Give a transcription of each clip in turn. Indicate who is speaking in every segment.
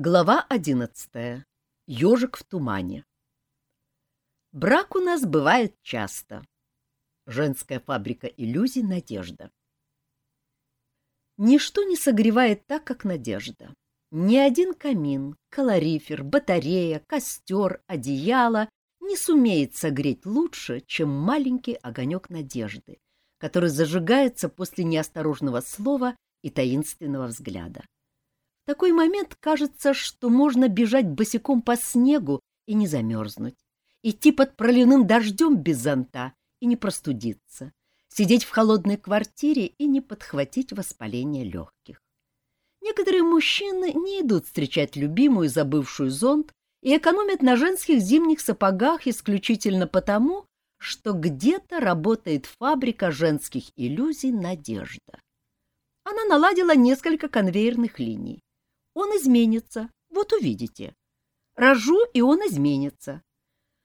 Speaker 1: Глава одиннадцатая. Ежик в тумане. Брак у нас бывает часто. Женская фабрика иллюзий «Надежда». Ничто не согревает так, как надежда. Ни один камин, калорифер, батарея, костер, одеяло не сумеет согреть лучше, чем маленький огонек надежды, который зажигается после неосторожного слова и таинственного взгляда такой момент кажется, что можно бежать босиком по снегу и не замерзнуть, идти под проливным дождем без зонта и не простудиться, сидеть в холодной квартире и не подхватить воспаление легких. Некоторые мужчины не идут встречать любимую, забывшую зонт, и экономят на женских зимних сапогах исключительно потому, что где-то работает фабрика женских иллюзий «Надежда». Она наладила несколько конвейерных линий. Он изменится, вот увидите. Рожу, и он изменится.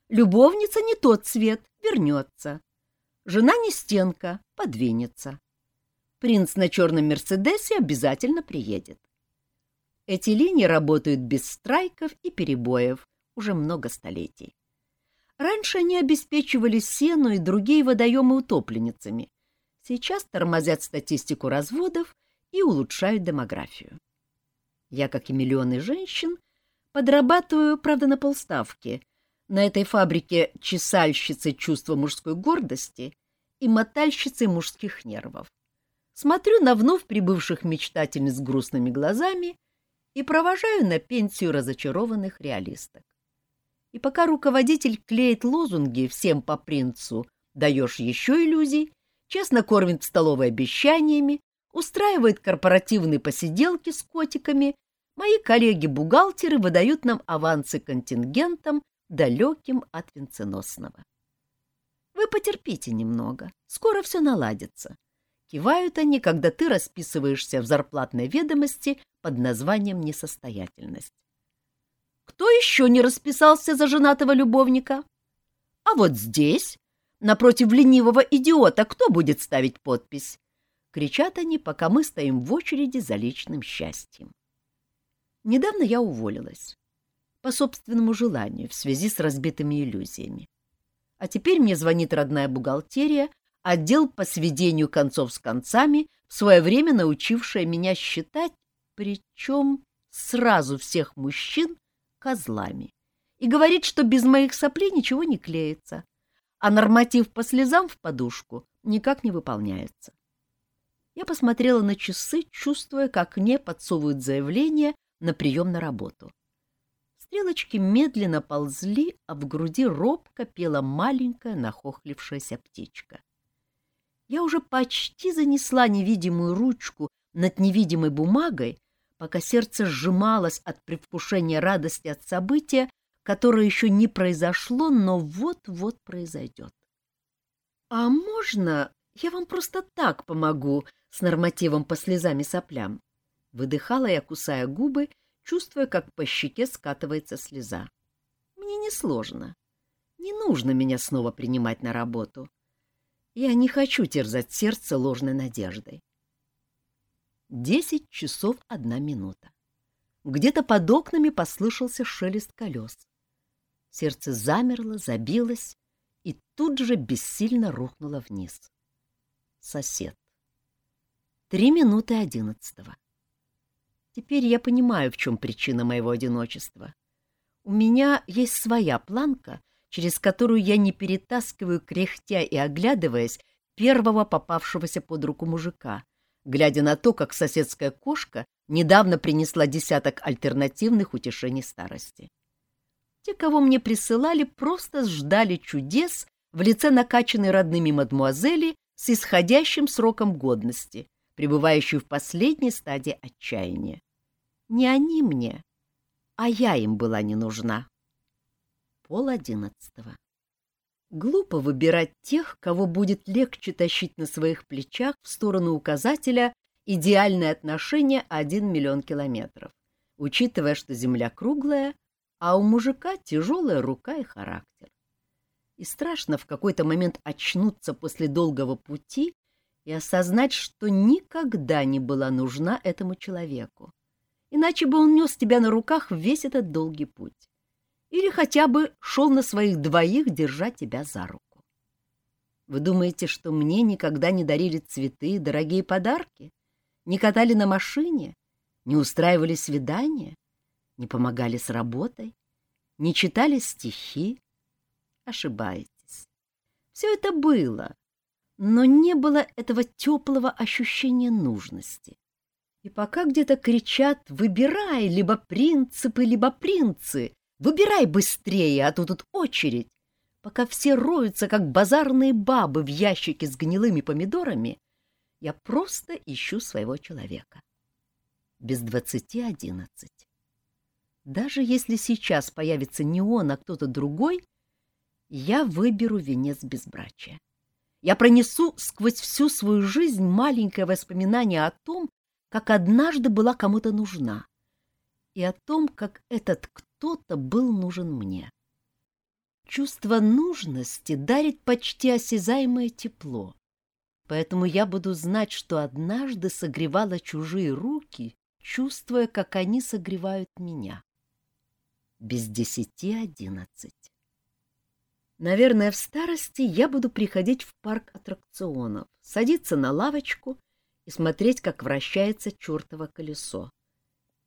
Speaker 1: Любовница не тот цвет, вернется. Жена не стенка, подвинется. Принц на черном Мерседесе обязательно приедет. Эти линии работают без страйков и перебоев уже много столетий. Раньше они обеспечивали сену и другие водоемы утопленницами. Сейчас тормозят статистику разводов и улучшают демографию. Я, как и миллионы женщин, подрабатываю, правда, на полставки. На этой фабрике чесальщицы чувства мужской гордости и мотальщицы мужских нервов. Смотрю на вновь прибывших мечтательниц с грустными глазами и провожаю на пенсию разочарованных реалисток. И пока руководитель клеит лозунги всем по принцу «даешь еще иллюзий», честно кормит в столовой обещаниями, устраивает корпоративные посиделки с котиками Мои коллеги-бухгалтеры выдают нам авансы контингентам, далеким от венценосного. Вы потерпите немного, скоро все наладится. Кивают они, когда ты расписываешься в зарплатной ведомости под названием «несостоятельность». Кто еще не расписался за женатого любовника? А вот здесь, напротив ленивого идиота, кто будет ставить подпись? Кричат они, пока мы стоим в очереди за личным счастьем. Недавно я уволилась. По собственному желанию, в связи с разбитыми иллюзиями. А теперь мне звонит родная бухгалтерия, отдел по сведению концов с концами, в свое время научившая меня считать, причем сразу всех мужчин, козлами. И говорит, что без моих соплей ничего не клеится, а норматив по слезам в подушку никак не выполняется. Я посмотрела на часы, чувствуя, как мне подсовывают заявление на прием на работу. Стрелочки медленно ползли, а в груди робко пела маленькая нахохлившаяся птичка. Я уже почти занесла невидимую ручку над невидимой бумагой, пока сердце сжималось от предвкушения радости от события, которое еще не произошло, но вот-вот произойдет. — А можно я вам просто так помогу с нормативом по слезам и соплям? Выдыхала я, кусая губы, чувствуя, как по щеке скатывается слеза. Мне несложно. Не нужно меня снова принимать на работу. Я не хочу терзать сердце ложной надеждой. Десять часов одна минута. Где-то под окнами послышался шелест колес. Сердце замерло, забилось и тут же бессильно рухнуло вниз. Сосед. Три минуты одиннадцатого. Теперь я понимаю, в чем причина моего одиночества. У меня есть своя планка, через которую я не перетаскиваю, кряхтя и оглядываясь, первого попавшегося под руку мужика, глядя на то, как соседская кошка недавно принесла десяток альтернативных утешений старости. Те, кого мне присылали, просто ждали чудес в лице накачанной родными мадмуазели с исходящим сроком годности, пребывающую в последней стадии отчаяния. Не они мне, а я им была не нужна. Пол одиннадцатого. Глупо выбирать тех, кого будет легче тащить на своих плечах в сторону указателя идеальное отношение один миллион километров, учитывая, что Земля круглая, а у мужика тяжелая рука и характер. И страшно в какой-то момент очнуться после долгого пути и осознать, что никогда не была нужна этому человеку иначе бы он нес тебя на руках весь этот долгий путь. Или хотя бы шел на своих двоих, держа тебя за руку. Вы думаете, что мне никогда не дарили цветы дорогие подарки? Не катали на машине? Не устраивали свидания? Не помогали с работой? Не читали стихи? Ошибаетесь. Все это было, но не было этого теплого ощущения нужности. И пока где-то кричат «Выбирай, либо принципы, либо принцы! Выбирай быстрее, а то тут очередь!» Пока все роются, как базарные бабы в ящике с гнилыми помидорами, я просто ищу своего человека. Без двадцати одиннадцать. Даже если сейчас появится не он, а кто-то другой, я выберу венец безбрачия. Я пронесу сквозь всю свою жизнь маленькое воспоминание о том, как однажды была кому-то нужна, и о том, как этот кто-то был нужен мне. Чувство нужности дарит почти осязаемое тепло, поэтому я буду знать, что однажды согревала чужие руки, чувствуя, как они согревают меня. Без десяти одиннадцать. Наверное, в старости я буду приходить в парк аттракционов, садиться на лавочку и смотреть, как вращается чертово колесо,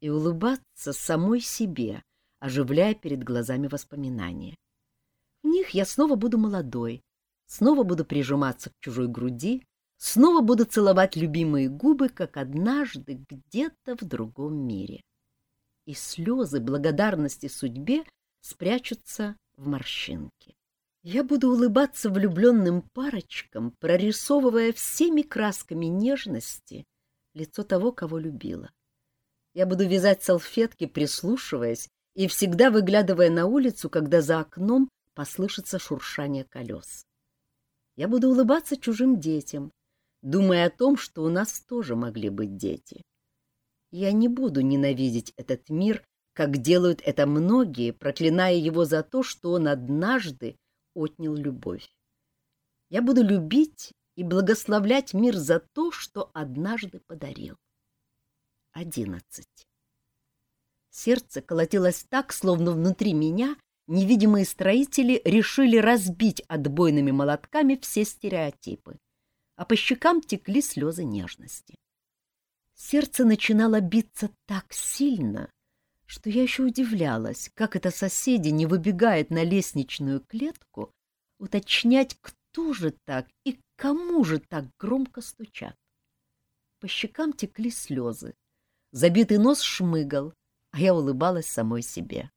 Speaker 1: и улыбаться самой себе, оживляя перед глазами воспоминания. В них я снова буду молодой, снова буду прижиматься к чужой груди, снова буду целовать любимые губы, как однажды где-то в другом мире. И слезы благодарности судьбе спрячутся в морщинке. Я буду улыбаться влюбленным парочкам, прорисовывая всеми красками нежности лицо того, кого любила. Я буду вязать салфетки, прислушиваясь и всегда выглядывая на улицу, когда за окном послышится шуршание колес. Я буду улыбаться чужим детям, думая о том, что у нас тоже могли быть дети. Я не буду ненавидеть этот мир, как делают это многие, проклиная его за то, что он однажды отнял любовь. Я буду любить и благословлять мир за то, что однажды подарил. Одиннадцать. Сердце колотилось так, словно внутри меня невидимые строители решили разбить отбойными молотками все стереотипы, а по щекам текли слезы нежности. Сердце начинало биться так сильно, что я еще удивлялась, как это соседи не выбегают на лестничную клетку уточнять, кто же так и кому же так громко стучат. По щекам текли слезы, забитый нос шмыгал, а я улыбалась самой себе.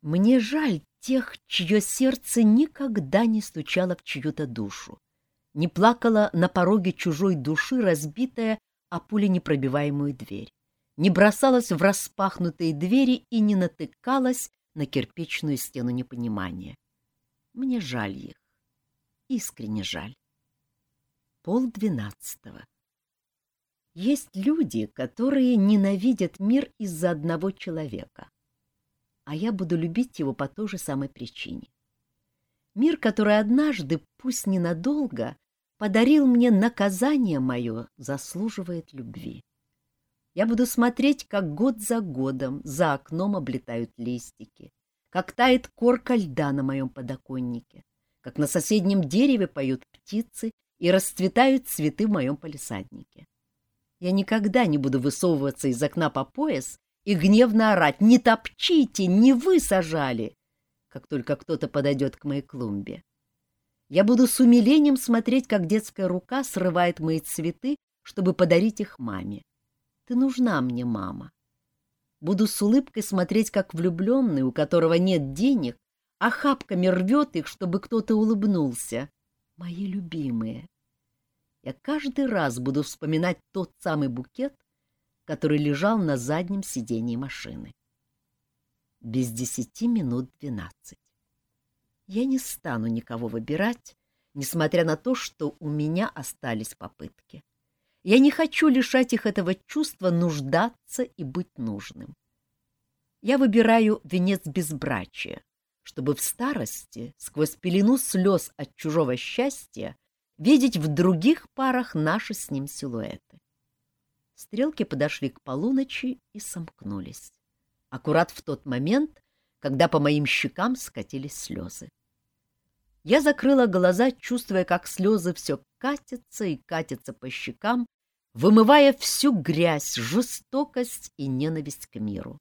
Speaker 1: Мне жаль тех, чье сердце никогда не стучало в чью-то душу, не плакало на пороге чужой души, разбитая о пуленепробиваемую дверь не бросалась в распахнутые двери и не натыкалась на кирпичную стену непонимания. Мне жаль их, искренне жаль. Пол двенадцатого. Есть люди, которые ненавидят мир из-за одного человека, а я буду любить его по той же самой причине. Мир, который однажды, пусть ненадолго, подарил мне наказание мое, заслуживает любви. Я буду смотреть, как год за годом за окном облетают листики, как тает корка льда на моем подоконнике, как на соседнем дереве поют птицы и расцветают цветы в моем палисаднике. Я никогда не буду высовываться из окна по пояс и гневно орать «Не топчите! Не вы сажали!» как только кто-то подойдет к моей клумбе. Я буду с умилением смотреть, как детская рука срывает мои цветы, чтобы подарить их маме. Ты нужна мне, мама. Буду с улыбкой смотреть, как влюбленный, у которого нет денег, охапками рвет их, чтобы кто-то улыбнулся. Мои любимые. Я каждый раз буду вспоминать тот самый букет, который лежал на заднем сидении машины. Без десяти минут двенадцать. Я не стану никого выбирать, несмотря на то, что у меня остались попытки. Я не хочу лишать их этого чувства нуждаться и быть нужным. Я выбираю венец безбрачия, чтобы в старости, сквозь пелену слез от чужого счастья, видеть в других парах наши с ним силуэты. Стрелки подошли к полуночи и сомкнулись. Аккурат в тот момент, когда по моим щекам скатились слезы. Я закрыла глаза, чувствуя, как слезы все катятся и катятся по щекам, вымывая всю грязь, жестокость и ненависть к миру.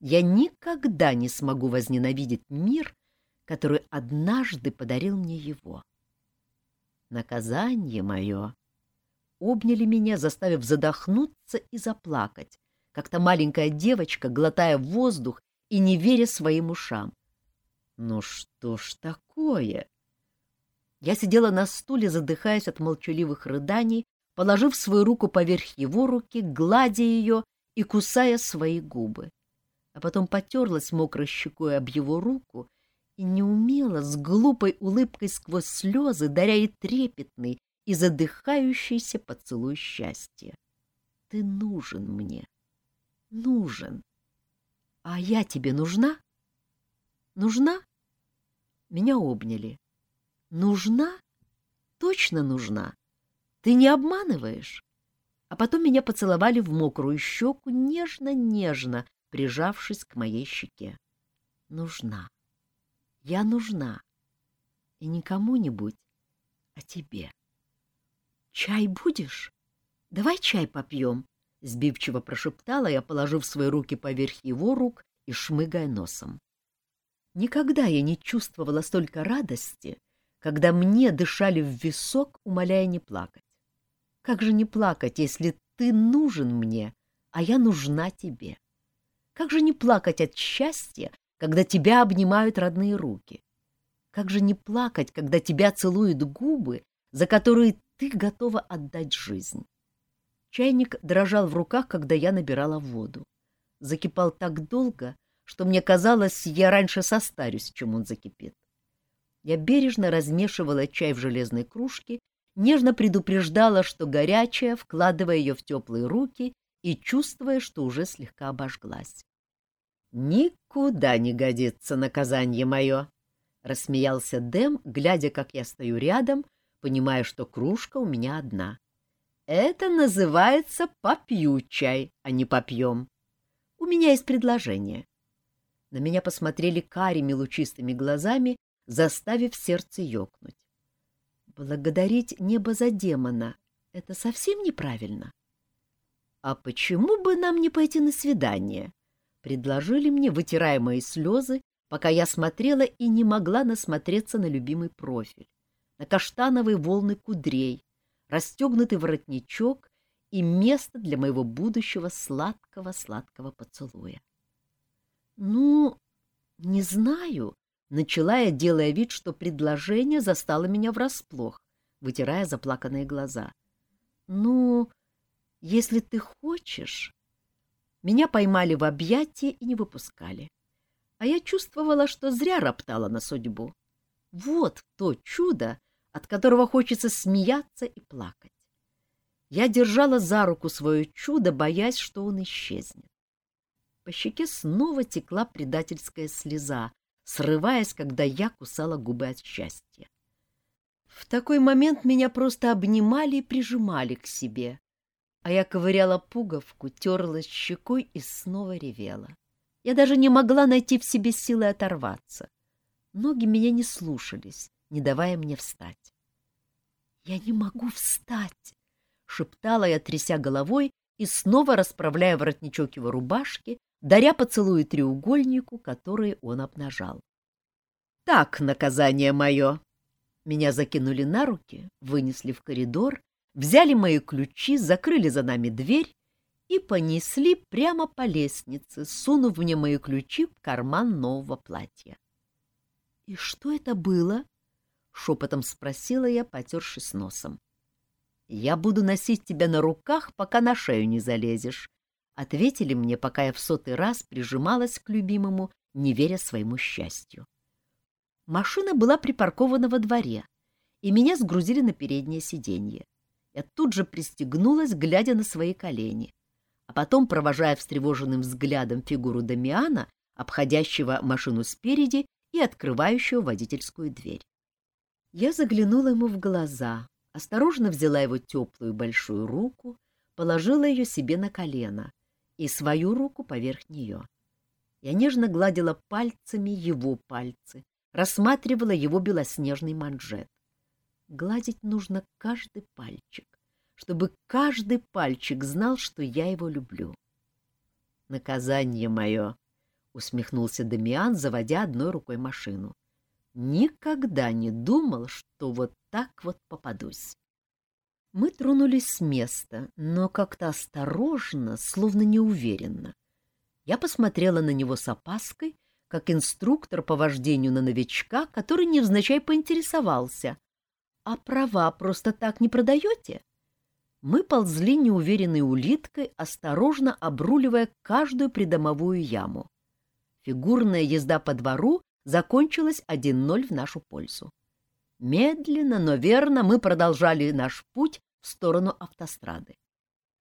Speaker 1: Я никогда не смогу возненавидеть мир, который однажды подарил мне его. Наказание мое обняли меня, заставив задохнуться и заплакать, как-то маленькая девочка, глотая воздух и не веря своим ушам. Ну что ж такое? Я сидела на стуле, задыхаясь от молчаливых рыданий, положив свою руку поверх его руки, гладя ее и кусая свои губы. А потом потерлась мокрой щекой об его руку и неумело, с глупой улыбкой сквозь слезы, даря ей трепетный и задыхающийся поцелуй счастья. Ты нужен мне, нужен. А я тебе нужна? Нужна? Меня обняли. Нужна? Точно нужна. Ты не обманываешь? А потом меня поцеловали в мокрую щеку, нежно-нежно, прижавшись к моей щеке. Нужна. Я нужна. И не кому-нибудь, а тебе. Чай будешь? Давай чай попьем, — сбивчиво прошептала я, положив свои руки поверх его рук и шмыгая носом. Никогда я не чувствовала столько радости, когда мне дышали в висок, умоляя не плакать. Как же не плакать, если ты нужен мне, а я нужна тебе? Как же не плакать от счастья, когда тебя обнимают родные руки? Как же не плакать, когда тебя целуют губы, за которые ты готова отдать жизнь? Чайник дрожал в руках, когда я набирала воду. Закипал так долго, что мне казалось, я раньше состарюсь, чем он закипит. Я бережно размешивала чай в железной кружке, нежно предупреждала, что горячая, вкладывая ее в теплые руки и чувствуя, что уже слегка обожглась. «Никуда не годится наказание мое!» — рассмеялся Дэм, глядя, как я стою рядом, понимая, что кружка у меня одна. «Это называется попью чай, а не попьем. У меня есть предложение. На меня посмотрели карими лучистыми глазами, заставив сердце ёкнуть. Благодарить небо за демона — это совсем неправильно. А почему бы нам не пойти на свидание? Предложили мне, вытирая мои слезы, пока я смотрела и не могла насмотреться на любимый профиль, на каштановые волны кудрей, расстегнутый воротничок и место для моего будущего сладкого-сладкого поцелуя. Ну, не знаю, начала я, делая вид, что предложение застало меня врасплох, вытирая заплаканные глаза. Ну, если ты хочешь... Меня поймали в объятия и не выпускали. А я чувствовала, что зря роптала на судьбу. Вот то чудо, от которого хочется смеяться и плакать. Я держала за руку свое чудо, боясь, что он исчезнет. По щеке снова текла предательская слеза, срываясь, когда я кусала губы от счастья. В такой момент меня просто обнимали и прижимали к себе, а я ковыряла пуговку, терлась щекой и снова ревела. Я даже не могла найти в себе силы оторваться. Ноги меня не слушались, не давая мне встать. «Я не могу встать!» — шептала я, тряся головой и снова расправляя воротничок его рубашки, даря поцелуи треугольнику, который он обнажал. «Так, наказание мое!» Меня закинули на руки, вынесли в коридор, взяли мои ключи, закрыли за нами дверь и понесли прямо по лестнице, сунув мне мои ключи в карман нового платья. — И что это было? — шепотом спросила я, потершись носом. — Я буду носить тебя на руках, пока на шею не залезешь, Ответили мне, пока я в сотый раз прижималась к любимому, не веря своему счастью. Машина была припаркована во дворе, и меня сгрузили на переднее сиденье. Я тут же пристегнулась, глядя на свои колени, а потом, провожая встревоженным взглядом фигуру Дамиана, обходящего машину спереди и открывающего водительскую дверь. Я заглянула ему в глаза, осторожно взяла его теплую большую руку, положила ее себе на колено и свою руку поверх нее. Я нежно гладила пальцами его пальцы, рассматривала его белоснежный манжет. Гладить нужно каждый пальчик, чтобы каждый пальчик знал, что я его люблю. «Наказание мое!» — усмехнулся Дамиан, заводя одной рукой машину. «Никогда не думал, что вот так вот попадусь». Мы тронулись с места, но как-то осторожно, словно неуверенно. Я посмотрела на него с опаской, как инструктор по вождению на новичка, который невзначай поинтересовался. «А права просто так не продаете?» Мы ползли неуверенной улиткой, осторожно обруливая каждую придомовую яму. Фигурная езда по двору закончилась 1-0 в нашу пользу. Медленно, но верно мы продолжали наш путь в сторону автострады.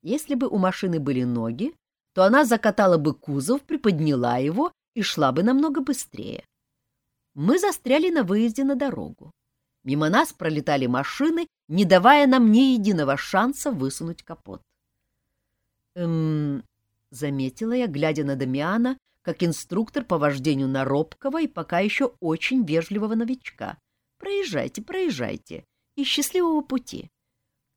Speaker 1: Если бы у машины были ноги, то она закатала бы кузов, приподняла его и шла бы намного быстрее. Мы застряли на выезде на дорогу. Мимо нас пролетали машины, не давая нам ни единого шанса высунуть капот. «Эм...» — заметила я, глядя на Дамиана, как инструктор по вождению на робкого и пока еще очень вежливого новичка. «Проезжайте, проезжайте, и счастливого пути!»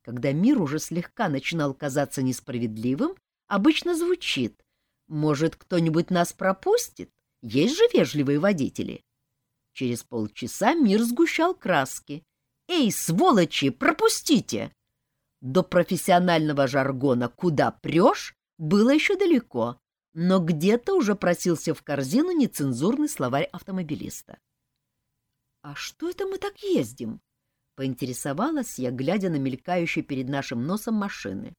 Speaker 1: Когда мир уже слегка начинал казаться несправедливым, обычно звучит «Может, кто-нибудь нас пропустит? Есть же вежливые водители!» Через полчаса мир сгущал краски. «Эй, сволочи, пропустите!» До профессионального жаргона «куда прешь» было еще далеко, но где-то уже просился в корзину нецензурный словарь автомобилиста. «А что это мы так ездим?» — поинтересовалась я, глядя на мелькающие перед нашим носом машины.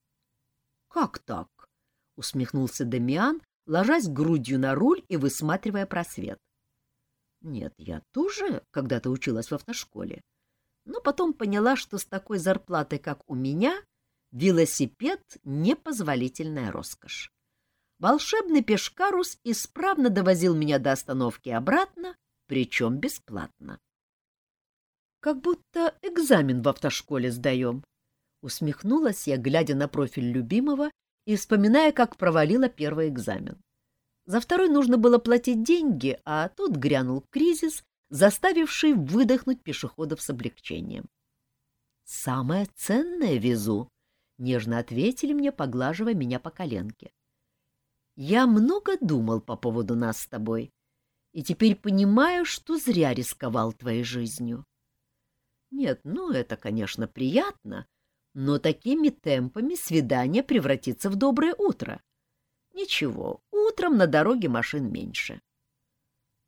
Speaker 1: «Как так?» — усмехнулся Дамиан, ложась грудью на руль и высматривая просвет. Нет, я тоже когда-то училась в автошколе, но потом поняла, что с такой зарплатой, как у меня, велосипед — непозволительная роскошь. Волшебный пешкарус исправно довозил меня до остановки обратно, причем бесплатно. «Как будто экзамен в автошколе сдаем», — усмехнулась я, глядя на профиль любимого и вспоминая, как провалила первый экзамен. За второй нужно было платить деньги, а тут грянул кризис, заставивший выдохнуть пешеходов с облегчением. «Самое ценное везу», — нежно ответили мне, поглаживая меня по коленке. «Я много думал по поводу нас с тобой, и теперь понимаю, что зря рисковал твоей жизнью. Нет, ну это, конечно, приятно, но такими темпами свидание превратится в доброе утро. Ничего, утром на дороге машин меньше.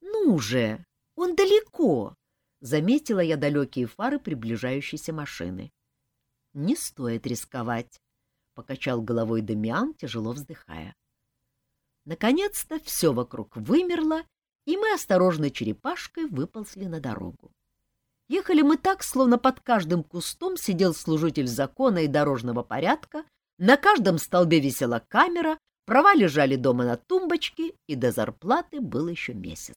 Speaker 1: Ну же, он далеко, заметила я далекие фары приближающейся машины. Не стоит рисковать, покачал головой Дамиан, тяжело вздыхая. Наконец-то все вокруг вымерло, и мы осторожной черепашкой выползли на дорогу. Ехали мы так, словно под каждым кустом сидел служитель закона и дорожного порядка, на каждом столбе висела камера, Права лежали дома на тумбочке, и до зарплаты был еще месяц.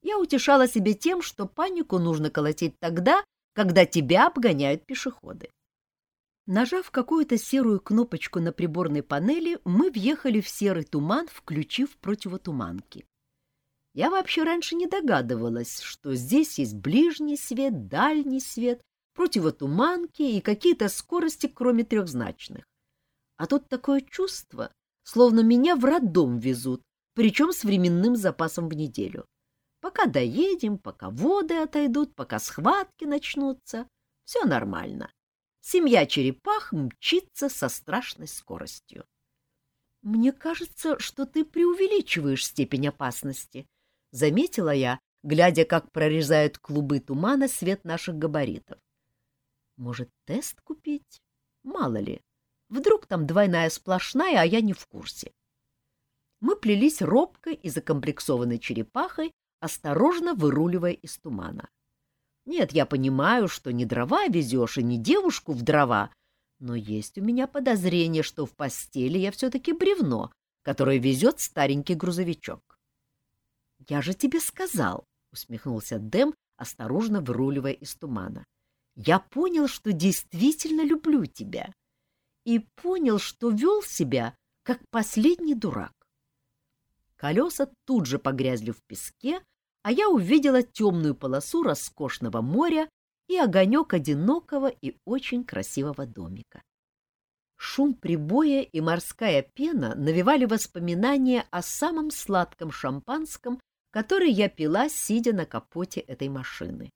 Speaker 1: Я утешала себе тем, что панику нужно колотить тогда, когда тебя обгоняют пешеходы. Нажав какую-то серую кнопочку на приборной панели, мы въехали в серый туман, включив противотуманки. Я вообще раньше не догадывалась, что здесь есть ближний свет, дальний свет, противотуманки и какие-то скорости, кроме трехзначных. А тут такое чувство, словно меня в роддом везут, причем с временным запасом в неделю. Пока доедем, пока воды отойдут, пока схватки начнутся, все нормально. Семья черепах мчится со страшной скоростью. «Мне кажется, что ты преувеличиваешь степень опасности», — заметила я, глядя, как прорезают клубы тумана свет наших габаритов. «Может, тест купить? Мало ли». Вдруг там двойная сплошная, а я не в курсе. Мы плелись робкой и закомплексованной черепахой, осторожно выруливая из тумана. Нет, я понимаю, что не дрова везешь и не девушку в дрова, но есть у меня подозрение, что в постели я все-таки бревно, которое везет старенький грузовичок. — Я же тебе сказал, — усмехнулся Дэм, осторожно выруливая из тумана. — Я понял, что действительно люблю тебя. и понял, что вел себя, как последний дурак. Колеса тут же погрязли в песке, а я увидела темную полосу роскошного моря и огонек одинокого и очень красивого домика. Шум прибоя и морская пена навевали воспоминания о самом сладком шампанском, который я пила, сидя на капоте этой машины.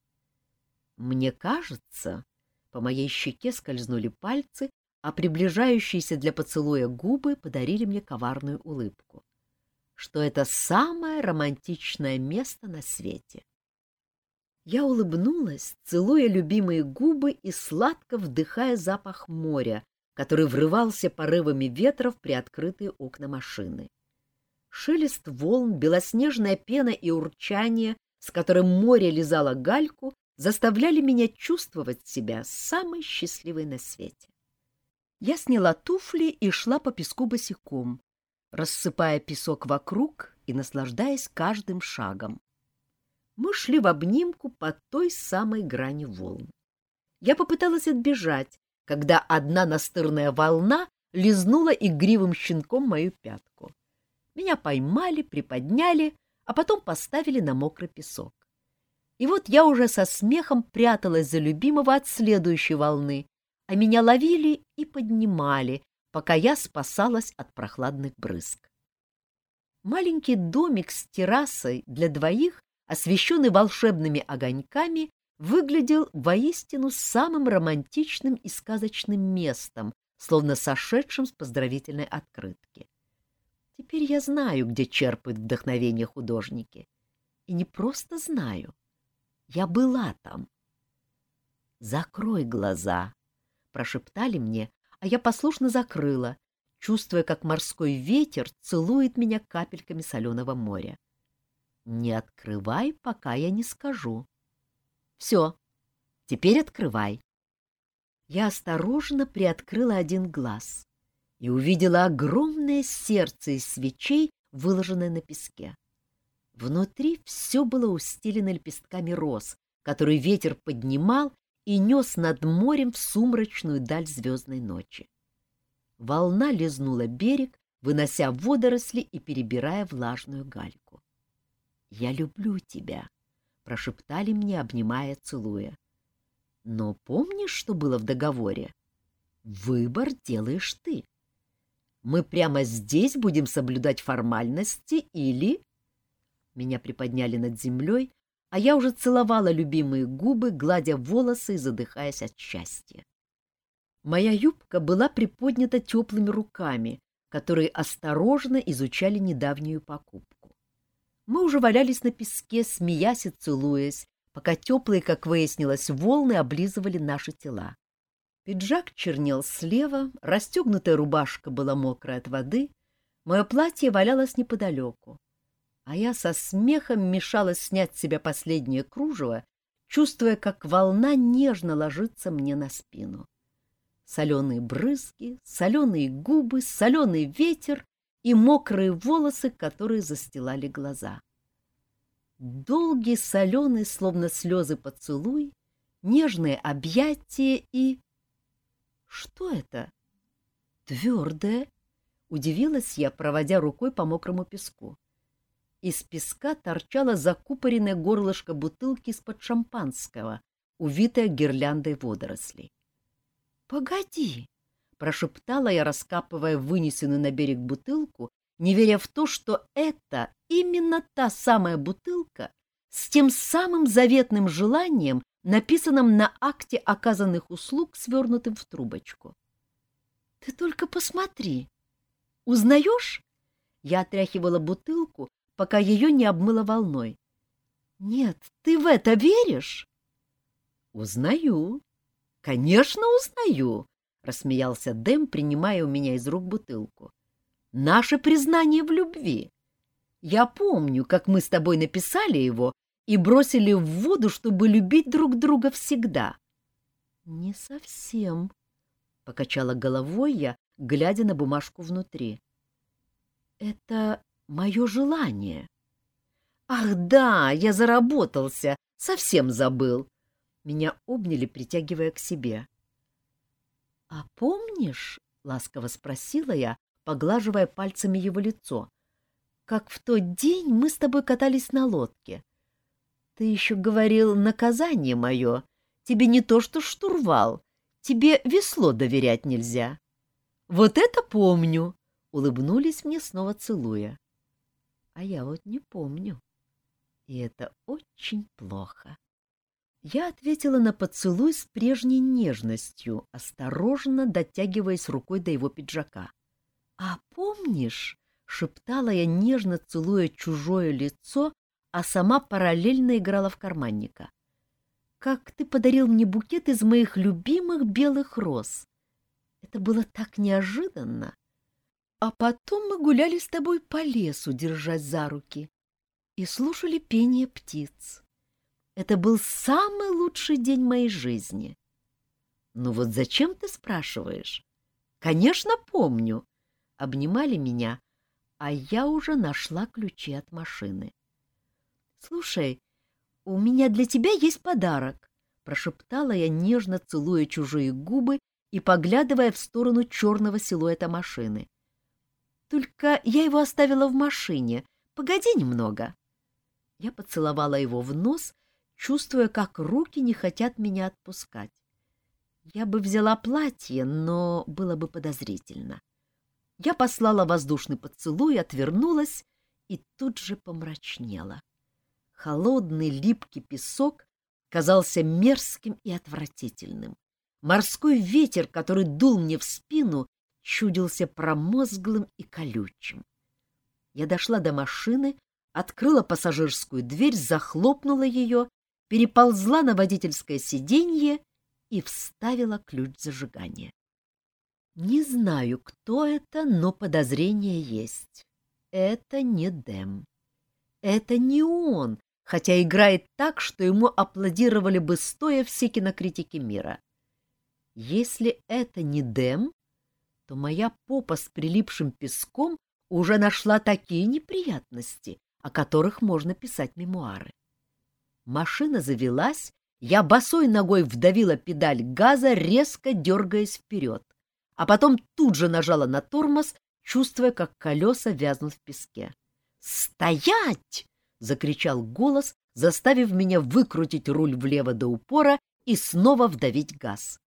Speaker 1: Мне кажется, по моей щеке скользнули пальцы, а приближающиеся для поцелуя губы подарили мне коварную улыбку, что это самое романтичное место на свете. Я улыбнулась, целуя любимые губы и сладко вдыхая запах моря, который врывался порывами ветра в приоткрытые окна машины. Шелест волн, белоснежная пена и урчание, с которым море лизало гальку, заставляли меня чувствовать себя самой счастливой на свете. Я сняла туфли и шла по песку босиком, рассыпая песок вокруг и наслаждаясь каждым шагом мы шли в обнимку по той самой грани волн. Я попыталась отбежать, когда одна настырная волна лизнула игривым щенком мою пятку. Меня поймали, приподняли, а потом поставили на мокрый песок. И вот я уже со смехом пряталась за любимого от следующей волны, а меня ловили и поднимали, пока я спасалась от прохладных брызг. Маленький домик с террасой для двоих освещенный волшебными огоньками, выглядел воистину самым романтичным и сказочным местом, словно сошедшим с поздравительной открытки. Теперь я знаю, где черпают вдохновение художники. И не просто знаю. Я была там. «Закрой глаза», — прошептали мне, а я послушно закрыла, чувствуя, как морской ветер целует меня капельками соленого моря. Не открывай, пока я не скажу. Все, теперь открывай. Я осторожно приоткрыла один глаз и увидела огромное сердце из свечей, выложенное на песке. Внутри все было устелено лепестками роз, которые ветер поднимал и нес над морем в сумрачную даль звездной ночи. Волна лизнула берег, вынося водоросли и перебирая влажную гальку. «Я люблю тебя», — прошептали мне, обнимая, целуя. «Но помнишь, что было в договоре? Выбор делаешь ты. Мы прямо здесь будем соблюдать формальности или...» Меня приподняли над землей, а я уже целовала любимые губы, гладя волосы и задыхаясь от счастья. Моя юбка была приподнята теплыми руками, которые осторожно изучали недавнюю покупку. Мы уже валялись на песке, смеясь и целуясь, пока теплые, как выяснилось, волны облизывали наши тела. Пиджак чернел слева, расстегнутая рубашка была мокрая от воды, мое платье валялось неподалеку, а я со смехом мешалась снять с себя последнее кружево, чувствуя, как волна нежно ложится мне на спину. Соленые брызги, соленые губы, соленый ветер и мокрые волосы, которые застилали глаза. Долгий, соленый, словно слезы поцелуй, нежные объятия и... Что это? Твердое? Удивилась я, проводя рукой по мокрому песку. Из песка торчало закупоренное горлышко бутылки из-под шампанского, увитое гирляндой водорослей. — Погоди! прошептала я, раскапывая вынесенную на берег бутылку, не веря в то, что это именно та самая бутылка с тем самым заветным желанием, написанным на акте оказанных услуг, свернутым в трубочку. — Ты только посмотри. Узнаешь? Я отряхивала бутылку, пока ее не обмыло волной. — Нет, ты в это веришь? — Узнаю. Конечно, узнаю, — рассмеялся Дэм, принимая у меня из рук бутылку. «Наше признание в любви. Я помню, как мы с тобой написали его и бросили в воду, чтобы любить друг друга всегда». «Не совсем», — покачала головой я, глядя на бумажку внутри. «Это мое желание». «Ах да, я заработался, совсем забыл». Меня обняли, притягивая к себе. А помнишь, — ласково спросила я, поглаживая пальцами его лицо. «Как в тот день мы с тобой катались на лодке. Ты еще говорил, наказание мое. Тебе не то что штурвал, тебе весло доверять нельзя». «Вот это помню!» — улыбнулись мне, снова целуя. А я вот не помню. И это очень плохо. Я ответила на поцелуй с прежней нежностью, осторожно дотягиваясь рукой до его пиджака. «А помнишь?» — шептала я, нежно целуя чужое лицо, а сама параллельно играла в карманника. «Как ты подарил мне букет из моих любимых белых роз!» Это было так неожиданно. А потом мы гуляли с тобой по лесу, держась за руки, и слушали пение птиц. Это был самый лучший день моей жизни. Ну вот зачем ты спрашиваешь? Конечно, помню. Обнимали меня, а я уже нашла ключи от машины. Слушай, у меня для тебя есть подарок, прошептала я, нежно целуя чужие губы и поглядывая в сторону черного силуэта машины. Только я его оставила в машине. Погоди немного. Я поцеловала его в нос, чувствуя, как руки не хотят меня отпускать. Я бы взяла платье, но было бы подозрительно. Я послала воздушный поцелуй, отвернулась и тут же помрачнела. Холодный липкий песок казался мерзким и отвратительным. Морской ветер, который дул мне в спину, чудился промозглым и колючим. Я дошла до машины, открыла пассажирскую дверь, захлопнула ее, переползла на водительское сиденье и вставила ключ зажигания. Не знаю, кто это, но подозрение есть. Это не Дэм. Это не он, хотя играет так, что ему аплодировали бы стоя все кинокритики мира. Если это не Дэм, то моя попа с прилипшим песком уже нашла такие неприятности, о которых можно писать мемуары. Машина завелась, я босой ногой вдавила педаль газа, резко дергаясь вперед, а потом тут же нажала на тормоз, чувствуя, как колеса вязнут в песке. «Стоять!» — закричал голос, заставив меня выкрутить руль влево до упора и снова вдавить газ.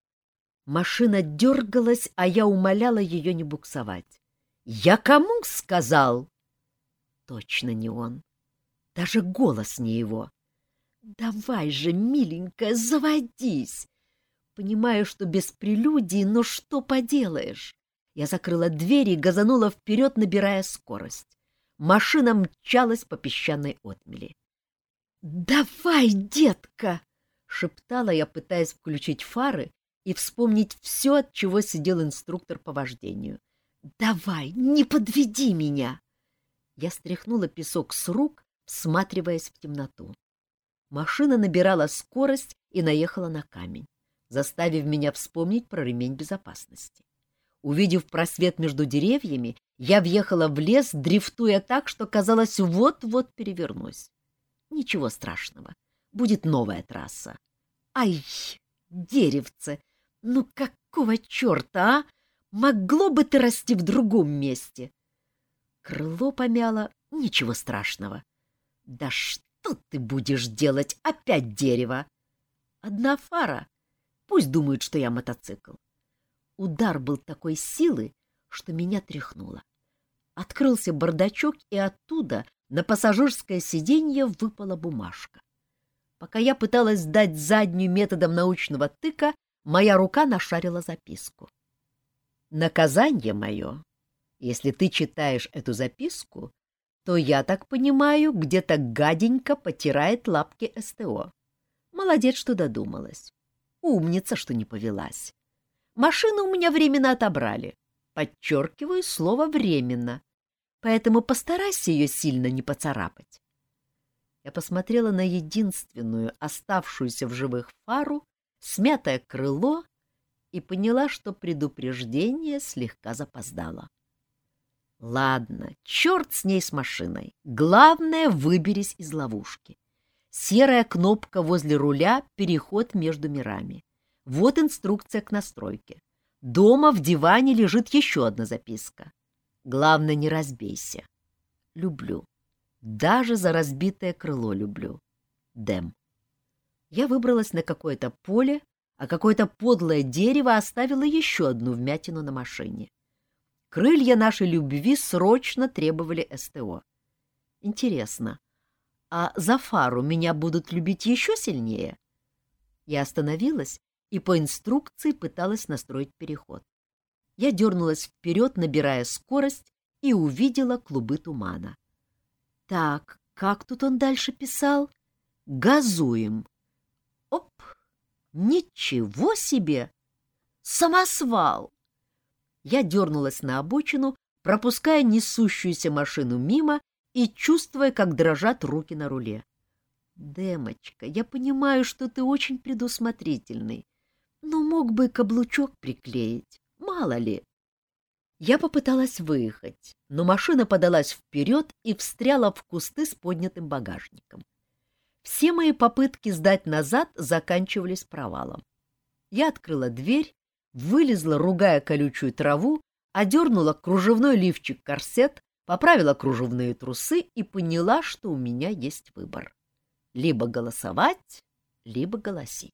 Speaker 1: Машина дергалась, а я умоляла ее не буксовать. «Я кому сказал?» Точно не он. Даже голос не его. «Давай же, миленькая, заводись!» Понимаю, что без прелюдии, но что поделаешь? Я закрыла дверь и газанула вперед, набирая скорость. Машина мчалась по песчаной отмели. «Давай, детка!» — шептала я, пытаясь включить фары и вспомнить все, от чего сидел инструктор по вождению. «Давай, не подведи меня!» Я стряхнула песок с рук, всматриваясь в темноту. Машина набирала скорость и наехала на камень, заставив меня вспомнить про ремень безопасности. Увидев просвет между деревьями, я въехала в лес, дрифтуя так, что казалось, вот-вот перевернусь. Ничего страшного, будет новая трасса. Ай, деревце, ну какого черта, а? Могло бы ты расти в другом месте. Крыло помяло, ничего страшного. Да что ты будешь делать? Опять дерево. Одна фара. Пусть думают, что я мотоцикл. Удар был такой силы, что меня тряхнуло. Открылся бардачок, и оттуда на пассажирское сиденье выпала бумажка. Пока я пыталась сдать заднюю методом научного тыка, Моя рука нашарила записку. «Наказание мое. Если ты читаешь эту записку, то, я так понимаю, где-то гаденько потирает лапки СТО. Молодец, что додумалась. Умница, что не повелась. Машину у меня временно отобрали. Подчеркиваю слово «временно», поэтому постарайся ее сильно не поцарапать. Я посмотрела на единственную оставшуюся в живых фару смятое крыло и поняла, что предупреждение слегка запоздало. Ладно, черт с ней с машиной. Главное, выберись из ловушки. Серая кнопка возле руля — переход между мирами. Вот инструкция к настройке. Дома в диване лежит еще одна записка. Главное, не разбейся. Люблю. Даже за разбитое крыло люблю. Дэм. Я выбралась на какое-то поле, а какое-то подлое дерево оставило еще одну вмятину на машине. Крылья нашей любви срочно требовали СТО. Интересно, а за фару меня будут любить еще сильнее? Я остановилась и по инструкции пыталась настроить переход. Я дернулась вперед, набирая скорость, и увидела клубы тумана. Так, как тут он дальше писал? Газуем. Оп! Ничего себе! Самосвал! Я дернулась на обочину, пропуская несущуюся машину мимо и чувствуя, как дрожат руки на руле. «Демочка, я понимаю, что ты очень предусмотрительный, но мог бы каблучок приклеить, мало ли». Я попыталась выехать, но машина подалась вперед и встряла в кусты с поднятым багажником. Все мои попытки сдать назад заканчивались провалом. Я открыла дверь, вылезла, ругая колючую траву, одернула кружевной лифчик-корсет, поправила кружевные трусы и поняла, что у меня есть выбор. Либо голосовать, либо голосить.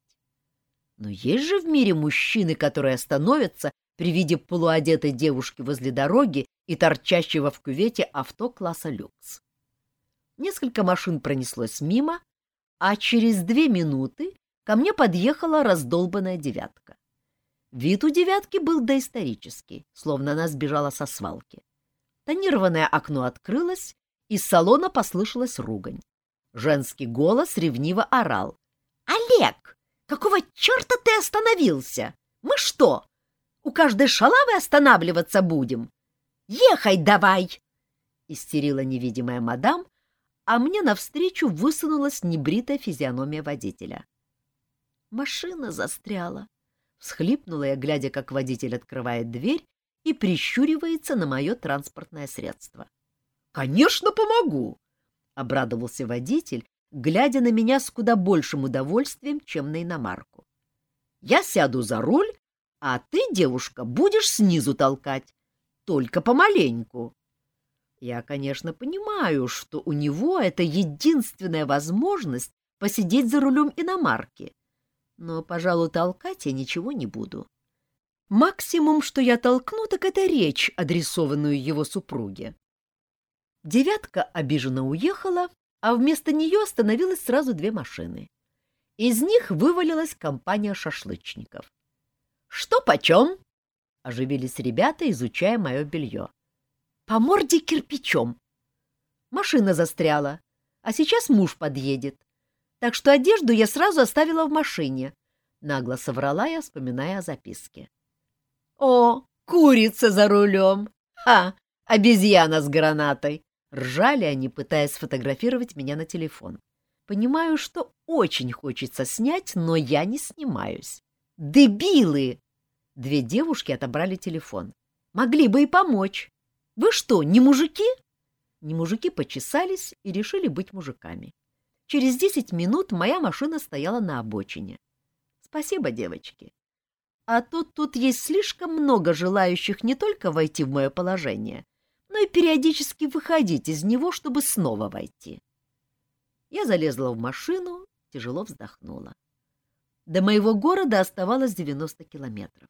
Speaker 1: Но есть же в мире мужчины, которые остановятся при виде полуодетой девушки возле дороги и торчащего в кювете авто класса люкс. Несколько машин пронеслось мимо, а через две минуты ко мне подъехала раздолбанная девятка. Вид у девятки был доисторический, словно она сбежала со свалки. Тонированное окно открылось, из салона послышалась ругань. Женский голос ревниво орал. «Олег, какого черта ты остановился? Мы что, у каждой шалавы останавливаться будем? Ехай давай!» Истерила невидимая мадам, а мне навстречу высунулась небритая физиономия водителя. Машина застряла. Всхлипнула я, глядя, как водитель открывает дверь и прищуривается на мое транспортное средство. «Конечно, помогу!» — обрадовался водитель, глядя на меня с куда большим удовольствием, чем на иномарку. «Я сяду за руль, а ты, девушка, будешь снизу толкать, только помаленьку». Я, конечно, понимаю, что у него это единственная возможность посидеть за рулем иномарки, но, пожалуй, толкать я ничего не буду. Максимум, что я толкну, так это речь, адресованную его супруге. Девятка обиженно уехала, а вместо нее остановилось сразу две машины. Из них вывалилась компания шашлычников. — Что почем? — оживились ребята, изучая мое белье. По морде кирпичом. Машина застряла, а сейчас муж подъедет. Так что одежду я сразу оставила в машине. Нагло соврала я, вспоминая о записке. О, курица за рулем! Ха! Обезьяна с гранатой! Ржали они, пытаясь сфотографировать меня на телефон. Понимаю, что очень хочется снять, но я не снимаюсь. Дебилы! Две девушки отобрали телефон. Могли бы и помочь. Вы что, не мужики? Не мужики почесались и решили быть мужиками. Через десять минут моя машина стояла на обочине. Спасибо, девочки. А тут тут есть слишком много желающих не только войти в мое положение, но и периодически выходить из него, чтобы снова войти. Я залезла в машину, тяжело вздохнула. До моего города оставалось 90 километров.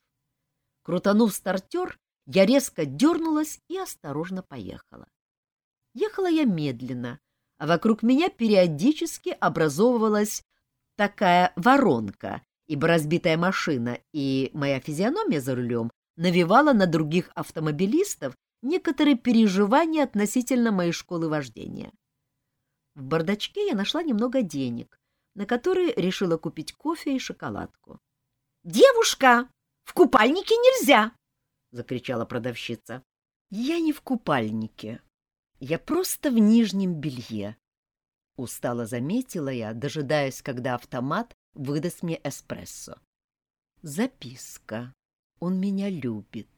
Speaker 1: Крутанув стартер, я резко дернулась и осторожно поехала. Ехала я медленно, а вокруг меня периодически образовывалась такая воронка, ибо разбитая машина и моя физиономия за рулем навевала на других автомобилистов некоторые переживания относительно моей школы вождения. В бардачке я нашла немного денег, на которые решила купить кофе и шоколадку. «Девушка, в купальнике нельзя!» закричала продавщица. Я не в купальнике. Я просто в нижнем белье. Устало заметила я, дожидаясь, когда автомат выдаст мне эспрессо. Записка. Он меня любит.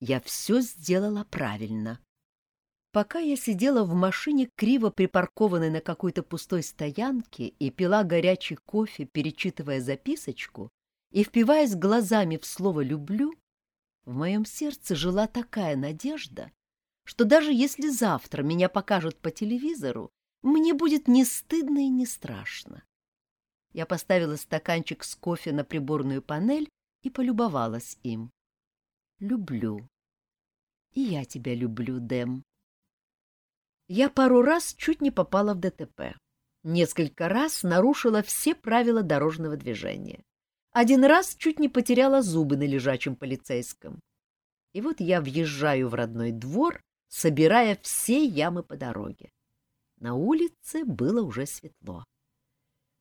Speaker 1: Я все сделала правильно. Пока я сидела в машине, криво припаркованной на какой-то пустой стоянке, и пила горячий кофе, перечитывая записочку, и впиваясь глазами в слово «люблю», В моем сердце жила такая надежда, что даже если завтра меня покажут по телевизору, мне будет не стыдно и не страшно. Я поставила стаканчик с кофе на приборную панель и полюбовалась им. Люблю. И я тебя люблю, Дэм. Я пару раз чуть не попала в ДТП. Несколько раз нарушила все правила дорожного движения. Один раз чуть не потеряла зубы на лежачем полицейском. И вот я въезжаю в родной двор, собирая все ямы по дороге. На улице было уже светло.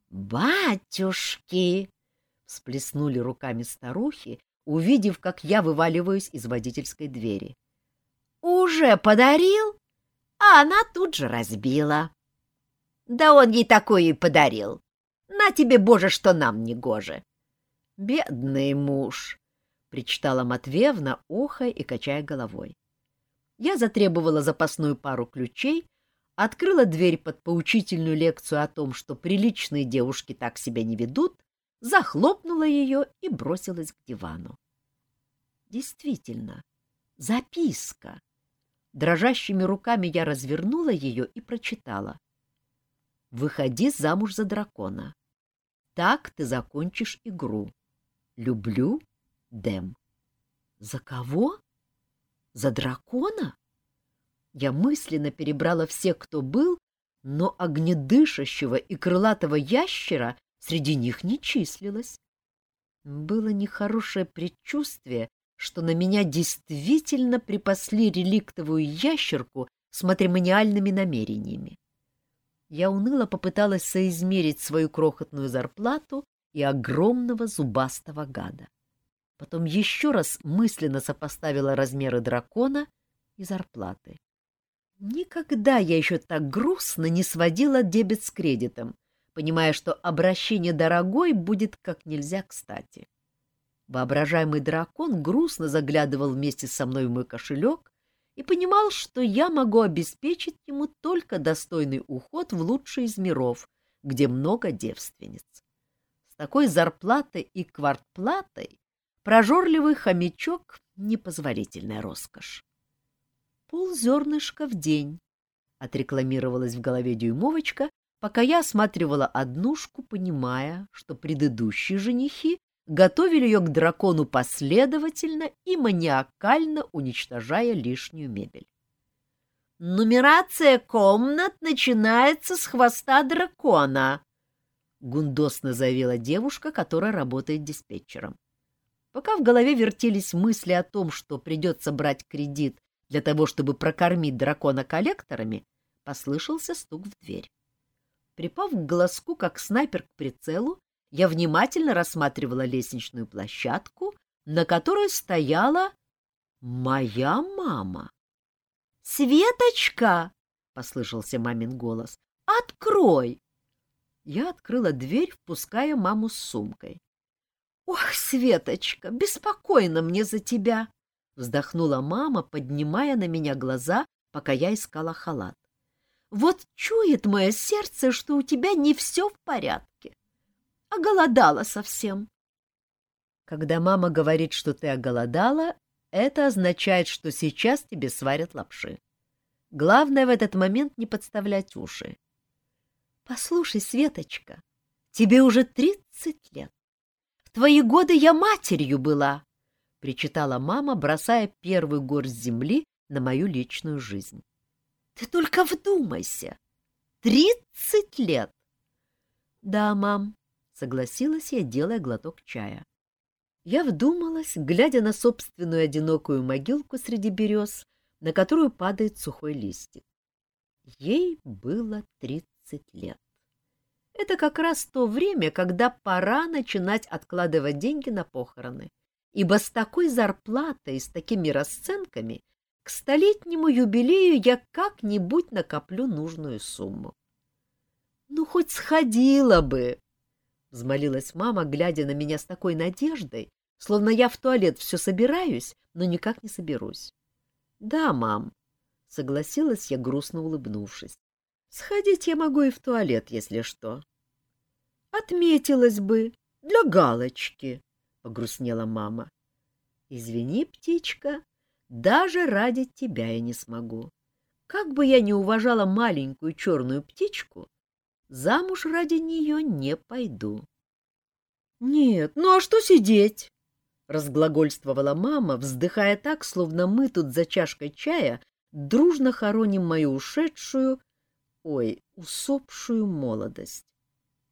Speaker 1: «Батюшки!» — всплеснули руками старухи, увидев, как я вываливаюсь из водительской двери. «Уже подарил?» А она тут же разбила. «Да он ей такое и подарил. На тебе, Боже, что нам не гоже!» «Бедный муж!» — причитала Матвеевна, охая и качая головой. Я затребовала запасную пару ключей, открыла дверь под поучительную лекцию о том, что приличные девушки так себя не ведут, захлопнула ее и бросилась к дивану. Действительно, записка. Дрожащими руками я развернула ее и прочитала. «Выходи замуж за дракона. Так ты закончишь игру. Люблю, Дэм». «За кого? За дракона?» Я мысленно перебрала всех, кто был, но огнедышащего и крылатого ящера среди них не числилось. Было нехорошее предчувствие, что на меня действительно припасли реликтовую ящерку с матримониальными намерениями. Я уныло попыталась соизмерить свою крохотную зарплату и огромного зубастого гада. Потом еще раз мысленно сопоставила размеры дракона и зарплаты. Никогда я еще так грустно не сводила дебет с кредитом, понимая, что обращение «дорогой» будет как нельзя кстати. Воображаемый дракон грустно заглядывал вместе со мной в мой кошелек и понимал, что я могу обеспечить ему только достойный уход в лучший из миров, где много девственниц. Такой зарплатой и квартплатой прожорливый хомячок — непозволительная роскошь ползернышка в день, — отрекламировалась в голове дюймовочка, пока я осматривала однушку, понимая, что предыдущие женихи готовили ее к дракону последовательно и маниакально уничтожая лишнюю мебель. «Нумерация комнат начинается с хвоста дракона», — гундосно заявила девушка, которая работает диспетчером. Пока в голове вертелись мысли о том, что придется брать кредит для того, чтобы прокормить дракона коллекторами, послышался стук в дверь. Припав к глазку, как снайпер к прицелу, я внимательно рассматривала лестничную площадку, на которой стояла моя мама. «Светочка!» — послышался мамин голос. «Открой!» Я открыла дверь, впуская маму с сумкой. «Ох, Светочка, беспокойно мне за тебя!» Вздохнула мама, поднимая на меня глаза, пока я искала халат. Вот чует мое сердце, что у тебя не все в порядке. Оголодала совсем. Когда мама говорит, что ты оголодала, это означает, что сейчас тебе сварят лапши. Главное в этот момент не подставлять уши. Послушай, Светочка, тебе уже тридцать лет. В твои годы я матерью была, — причитала мама, бросая первую горсть земли на мою личную жизнь. — Ты только вдумайся! Тридцать лет! — Да, мам, — согласилась я, делая глоток чая. Я вдумалась, глядя на собственную одинокую могилку среди берез, на которую падает сухой листик. Ей было тридцать лет. Это как раз то время, когда пора начинать откладывать деньги на похороны ибо с такой зарплатой и с такими расценками к столетнему юбилею я как-нибудь накоплю нужную сумму. — Ну, хоть сходила бы! — взмолилась мама, глядя на меня с такой надеждой, словно я в туалет все собираюсь, но никак не соберусь. — Да, мам, — согласилась я, грустно улыбнувшись. — Сходить я могу и в туалет, если что. — Отметилась бы, для галочки, — погрустнела мама. Извини, птичка, даже ради тебя я не смогу. Как бы я ни уважала маленькую черную птичку, замуж ради нее не пойду. — Нет, ну а что сидеть? — разглагольствовала мама, вздыхая так, словно мы тут за чашкой чая дружно хороним мою ушедшую, ой, усопшую молодость.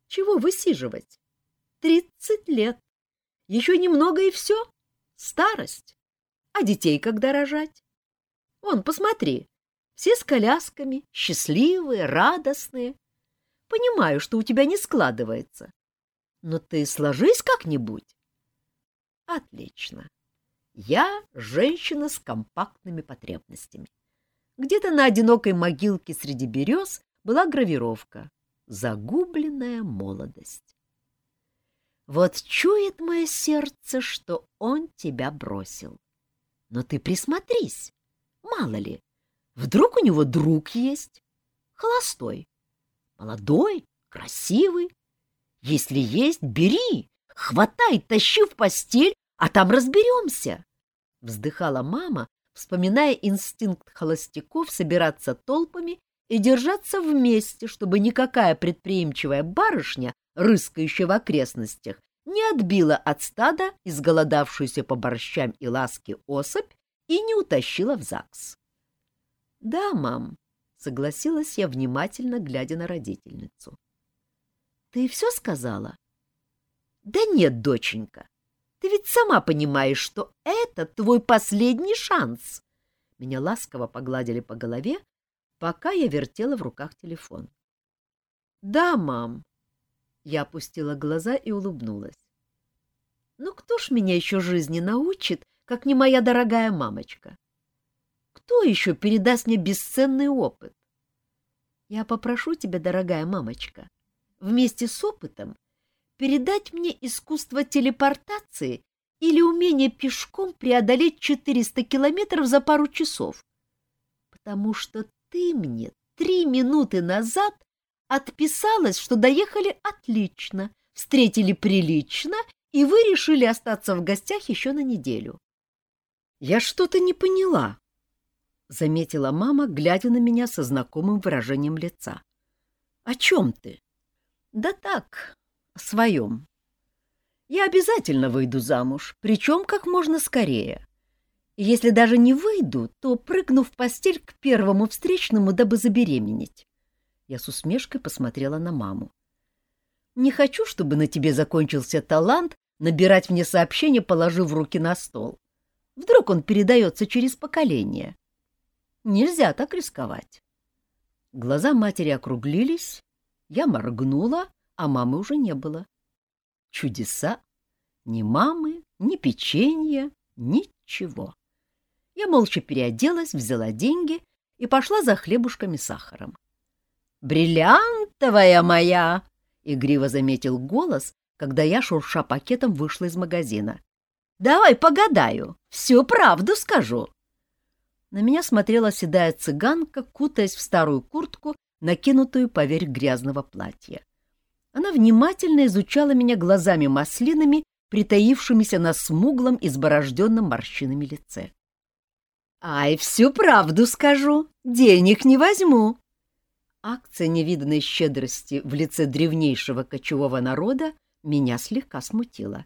Speaker 1: Чего высиживать? Тридцать лет. Еще немного и все. Старость. А детей когда рожать? Вон, посмотри, все с колясками, счастливые, радостные. Понимаю, что у тебя не складывается. Но ты сложись как-нибудь. Отлично. Я женщина с компактными потребностями. Где-то на одинокой могилке среди берез была гравировка «Загубленная молодость». Вот чует мое сердце, что он тебя бросил. Но ты присмотрись, мало ли, Вдруг у него друг есть? Холостой. Молодой, красивый. Если есть, бери, хватай, тащи в постель, а там разберемся. Вздыхала мама, вспоминая инстинкт холостяков собираться толпами и держаться вместе, чтобы никакая предприимчивая барышня, рыскающая в окрестностях, не отбила от стада изголодавшуюся по борщам и ласке особь и не утащила в ЗАГС. — Да, мам, — согласилась я, внимательно глядя на родительницу. — Ты все сказала? — Да нет, доченька, ты ведь сама понимаешь, что это твой последний шанс. Меня ласково погладили по голове, пока я вертела в руках телефон. — Да, мам. Я опустила глаза и улыбнулась. — Ну кто ж меня еще жизни научит, как не моя дорогая мамочка? — кто еще передаст мне бесценный опыт? Я попрошу тебя, дорогая мамочка, вместе с опытом передать мне искусство телепортации или умение пешком преодолеть 400 километров за пару часов. Потому что ты мне три минуты назад отписалась, что доехали отлично, встретили прилично, и вы решили остаться в гостях еще на неделю. Я что-то не поняла, — заметила мама, глядя на меня со знакомым выражением лица. — О чем ты? — Да так, своем. Я обязательно выйду замуж, причем как можно скорее. Если даже не выйду, то прыгну в постель к первому встречному, дабы забеременеть. Я с усмешкой посмотрела на маму. Не хочу, чтобы на тебе закончился талант набирать мне сообщения, положив руки на стол. Вдруг он передается через поколение. Нельзя так рисковать. Глаза матери округлились, я моргнула, а мамы уже не было. Чудеса! Ни мамы, ни печенья, ничего. Я молча переоделась, взяла деньги и пошла за хлебушками с сахаром. «Бриллиантовая моя!» — игриво заметил голос, когда я, шурша пакетом, вышла из магазина. «Давай погадаю, всю правду скажу». На меня смотрела седая цыганка, кутаясь в старую куртку, накинутую поверх грязного платья. Она внимательно изучала меня глазами маслинами, притаившимися на смуглом, изборожденном морщинами лице. «Ай, всю правду скажу, денег не возьму!» Акция невиданной щедрости в лице древнейшего кочевого народа меня слегка смутила.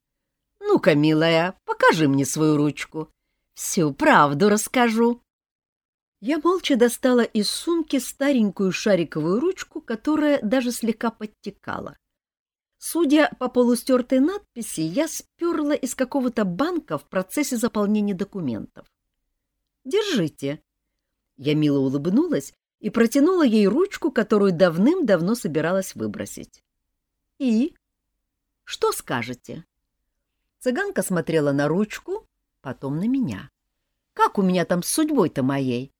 Speaker 1: «Ну-ка, милая, покажи мне свою ручку. Всю правду расскажу!» Я молча достала из сумки старенькую шариковую ручку, которая даже слегка подтекала. Судя по полустертой надписи, я сперла из какого-то банка в процессе заполнения документов. «Держите». Я мило улыбнулась и протянула ей ручку, которую давным-давно собиралась выбросить. «И? Что скажете?» Цыганка смотрела на ручку, потом на меня. «Как у меня там с судьбой-то моей?»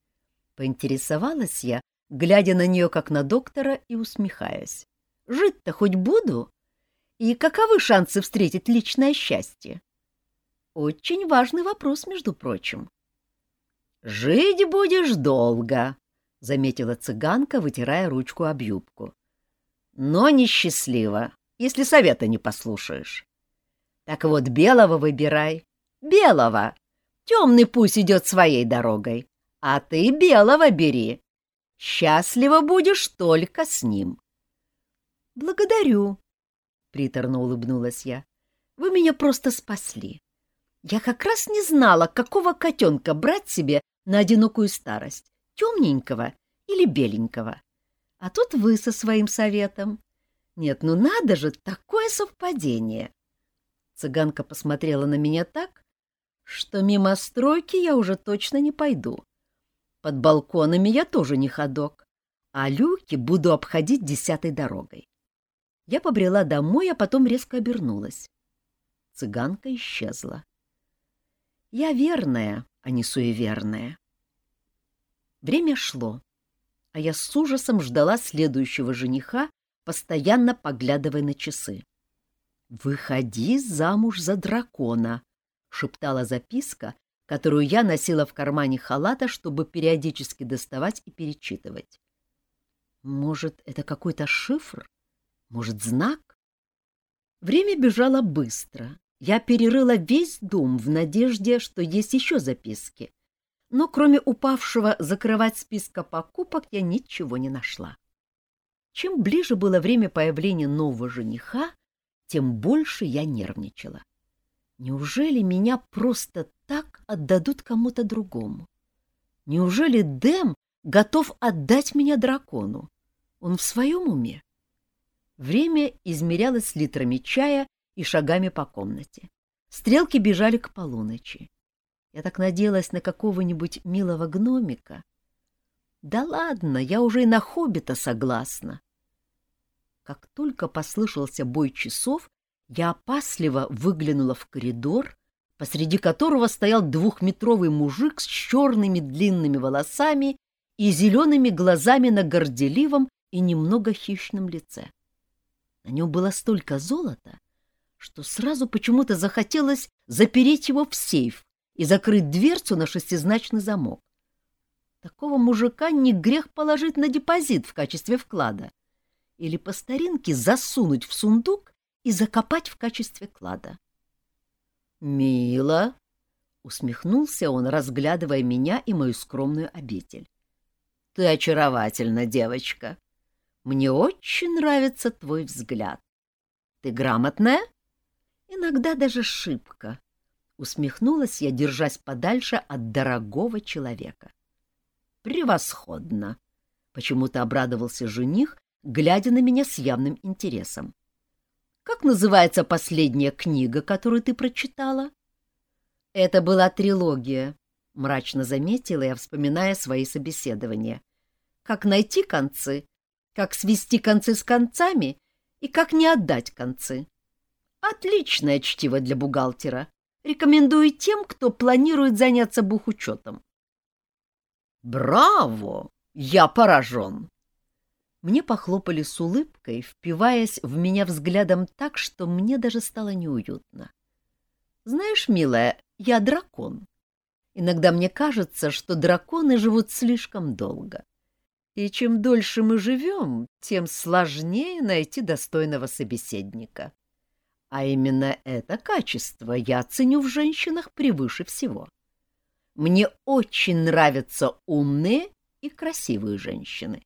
Speaker 1: Поинтересовалась я, глядя на нее как на доктора и усмехаясь. Жить-то хоть буду? И каковы шансы встретить личное счастье? Очень важный вопрос, между прочим. «Жить будешь долго», — заметила цыганка, вытирая ручку об юбку. «Но несчастливо, если совета не послушаешь. Так вот, белого выбирай. Белого, Темный пусть идет своей дорогой, а ты белого бери. Счастлива будешь только с ним. — Благодарю, — приторно улыбнулась я. — Вы меня просто спасли. Я как раз не знала, какого котенка брать себе на одинокую старость, темненького или беленького. А тут вы со своим советом. Нет, ну надо же, такое совпадение. Цыганка посмотрела на меня так, что мимо стройки я уже точно не пойду. Под балконами я тоже не ходок, а люки буду обходить десятой дорогой. Я побрела домой, а потом резко обернулась. Цыганка исчезла. Я верная, а не суеверная. Время шло, а я с ужасом ждала следующего жениха, постоянно поглядывая на часы. «Выходи замуж за дракона», — шептала записка, которую я носила в кармане халата, чтобы периодически доставать и перечитывать. Может, это какой-то шифр? Может, знак? Время бежало быстро. Я перерыла весь дом в надежде, что есть еще записки. Но кроме упавшего закрывать списка покупок я ничего не нашла. Чем ближе было время появления нового жениха, тем больше я нервничала. Неужели меня просто так отдадут кому-то другому? Неужели Дэм готов отдать меня дракону? Он в своем уме? Время измерялось литрами чая и шагами по комнате. Стрелки бежали к полуночи. Я так надеялась на какого-нибудь милого гномика. Да ладно, я уже и на хоббита согласна. Как только послышался бой часов, я опасливо выглянула в коридор, посреди которого стоял двухметровый мужик с черными длинными волосами и зелеными глазами на горделивом и немного хищном лице. На нем было столько золота, что сразу почему-то захотелось запереть его в сейф и закрыть дверцу на шестизначный замок. Такого мужика не грех положить на депозит в качестве вклада или по старинке засунуть в сундук и закопать в качестве клада. «Мило!» — усмехнулся он, разглядывая меня и мою скромную обитель. «Ты очаровательна, девочка. Мне очень нравится твой взгляд. Ты грамотная?» «Иногда даже шибко», — усмехнулась я, держась подальше от дорогого человека. «Превосходно!» — почему-то обрадовался жених, глядя на меня с явным интересом. Как называется последняя книга, которую ты прочитала? Это была трилогия, мрачно заметила я, вспоминая свои собеседования. Как найти концы, как свести концы с концами и как не отдать концы. Отличное чтиво для бухгалтера. Рекомендую тем, кто планирует заняться бухучетом. Браво! Я поражен! Мне похлопали с улыбкой, впиваясь в меня взглядом так, что мне даже стало неуютно. Знаешь, милая, я дракон. Иногда мне кажется, что драконы живут слишком долго. И чем дольше мы живем, тем сложнее найти достойного собеседника. А именно это качество я ценю в женщинах превыше всего. Мне очень нравятся умные и красивые женщины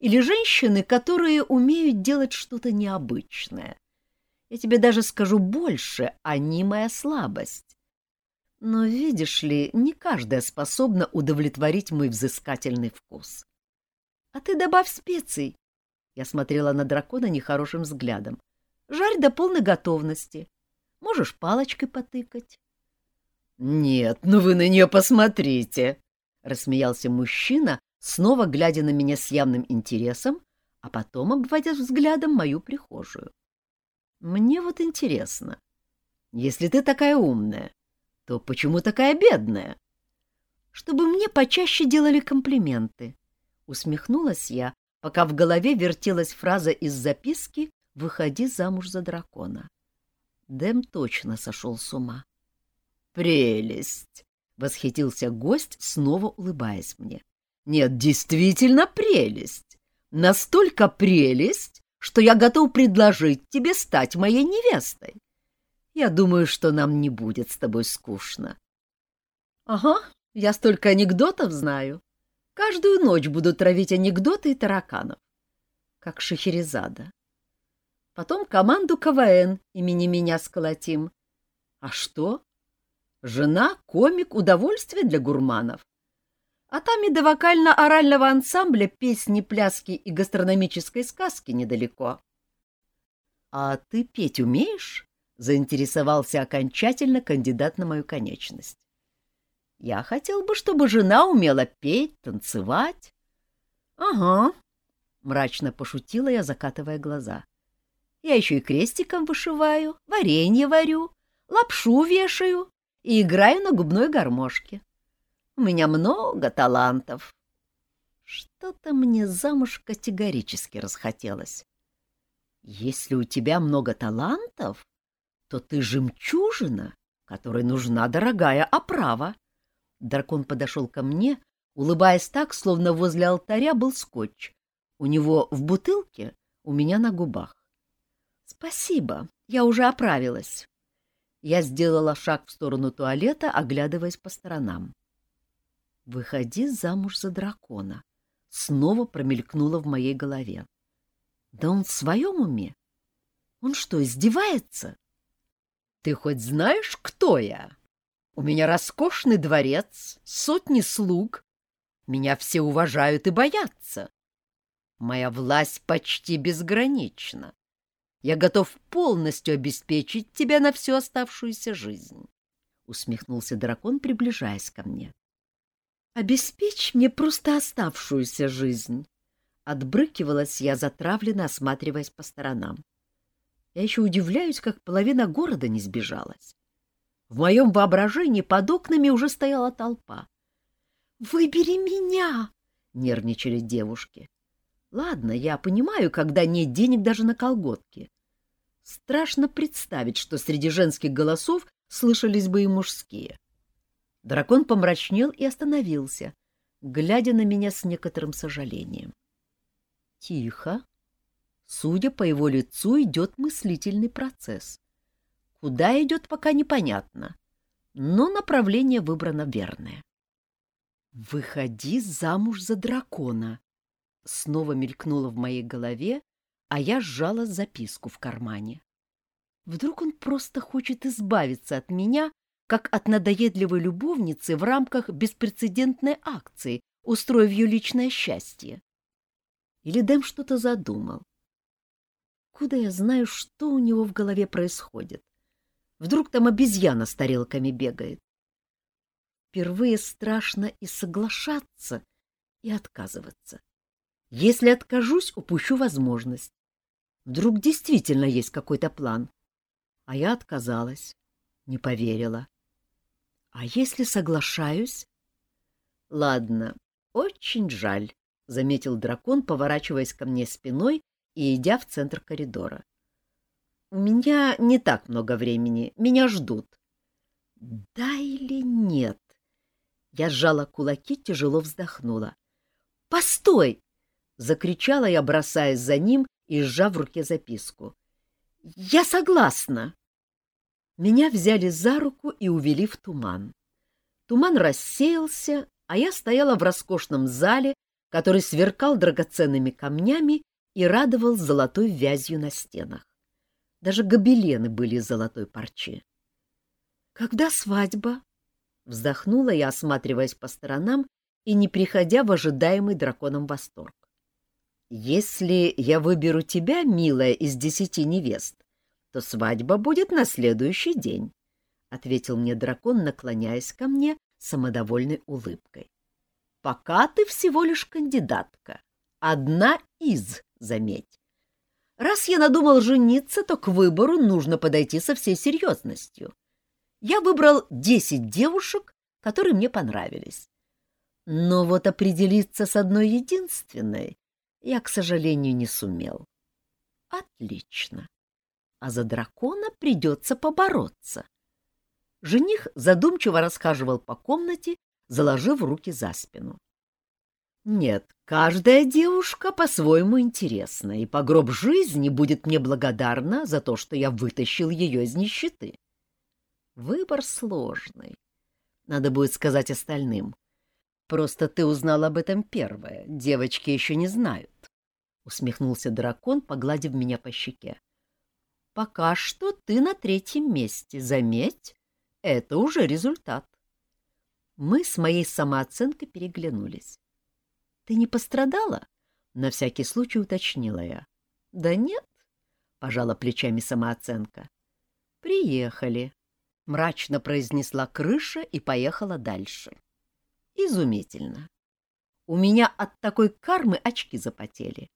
Speaker 1: или женщины, которые умеют делать что-то необычное. Я тебе даже скажу больше, они моя слабость. Но, видишь ли, не каждая способна удовлетворить мой взыскательный вкус. А ты добавь специй. Я смотрела на дракона нехорошим взглядом. Жарь до полной готовности. Можешь палочкой потыкать. — Нет, ну вы на нее посмотрите! — рассмеялся мужчина, снова глядя на меня с явным интересом, а потом обводя взглядом мою прихожую. Мне вот интересно, если ты такая умная, то почему такая бедная? Чтобы мне почаще делали комплименты. Усмехнулась я, пока в голове вертелась фраза из записки «Выходи замуж за дракона». Дэм точно сошел с ума. «Прелесть!» — восхитился гость, снова улыбаясь мне. Нет, действительно прелесть. Настолько прелесть, что я готов предложить тебе стать моей невестой. Я думаю, что нам не будет с тобой скучно. Ага, я столько анекдотов знаю. Каждую ночь буду травить анекдоты и тараканов. Как Шахерезада. Потом команду КВН имени меня сколотим. А что? Жена — комик, удовольствие для гурманов. А там и до вокально-орального ансамбля песни, пляски и гастрономической сказки недалеко. — А ты петь умеешь? — заинтересовался окончательно кандидат на мою конечность. — Я хотел бы, чтобы жена умела петь, танцевать. — Ага, — мрачно пошутила я, закатывая глаза. — Я еще и крестиком вышиваю, варенье варю, лапшу вешаю и играю на губной гармошке. У меня много талантов. Что-то мне замуж категорически расхотелось. Если у тебя много талантов, то ты жемчужина, которой нужна дорогая оправа. Дракон подошел ко мне, улыбаясь так, словно возле алтаря был скотч. У него в бутылке, у меня на губах. Спасибо, я уже оправилась. Я сделала шаг в сторону туалета, оглядываясь по сторонам. «Выходи замуж за дракона», — снова промелькнуло в моей голове. «Да он в своем уме? Он что, издевается?» «Ты хоть знаешь, кто я? У меня роскошный дворец, сотни слуг. Меня все уважают и боятся. Моя власть почти безгранична. Я готов полностью обеспечить тебя на всю оставшуюся жизнь. Усмехнулся дракон, приближаясь ко мне. Обеспечь мне просто оставшуюся жизнь. Отбрыкивалась я, затравленно осматриваясь по сторонам. Я еще удивляюсь, как половина города не сбежалась. В моем воображении под окнами уже стояла толпа. «Выбери меня!» — нервничали девушки. «Ладно, я понимаю, когда нет денег даже на колготки. Страшно представить, что среди женских голосов слышались бы и мужские. Дракон помрачнел и остановился, глядя на меня с некоторым сожалением. Тихо. Судя по его лицу, идет мыслительный процесс. Куда идет, пока непонятно, но направление выбрано верное. «Выходи замуж за дракона!» Снова мелькнуло в моей голове, а я сжала записку в кармане. Вдруг он просто хочет избавиться от меня как от надоедливой любовницы в рамках беспрецедентной акции, устроив ее личное счастье. Или Дэм что-то задумал. Куда я знаю, что у него в голове происходит? Вдруг там обезьяна с тарелками бегает? Впервые страшно и соглашаться, и отказываться. Если откажусь, упущу возможность. Вдруг действительно есть какой-то план. А я отказалась, не поверила. А если соглашаюсь? Ладно, очень жаль, заметил дракон, поворачиваясь ко мне спиной и идя в центр коридора. У меня не так много времени, меня ждут. Да или нет? Я сжала кулаки, тяжело вздохнула. Постой! закричала я, бросаясь за ним и сжав в руке записку. Я согласна. Меня взяли за руку и увели в туман. Туман рассеялся, а я стояла в роскошном зале, который сверкал драгоценными камнями и радовал золотой вязью на стенах. Даже гобелены были золотой парчи. «Когда свадьба?» — вздохнула я, осматриваясь по сторонам и не приходя в ожидаемый драконом восторг. «Если я выберу тебя, милая, из десяти невест, то свадьба будет на следующий день, — ответил мне дракон, наклоняясь ко мне самодовольной улыбкой. — Пока ты всего лишь кандидатка. Одна из, заметь. Раз я надумал жениться, то к выбору нужно подойти со всей серьезностью. Я выбрал десять девушек, которые мне понравились. Но вот определиться с одной единственной я, к сожалению, не сумел. Отлично а за дракона придется побороться. Жених задумчиво расхаживал по комнате, заложив руки за спину. Нет, каждая девушка по-своему интересна, и по гроб жизни будет мне благодарна за то, что я вытащил ее из нищеты. Выбор сложный. Надо будет сказать остальным. Просто ты узнал об этом первое, девочки еще не знают. Усмехнулся дракон, погладив меня по щеке. Пока что ты на третьем месте, заметь, это уже результат. Мы с моей самооценкой переглянулись. Ты не пострадала? На всякий случай уточнила я. Да нет, пожала плечами самооценка. Приехали, мрачно произнесла крыша и поехала дальше. Изумительно. У меня от такой кармы очки запотели.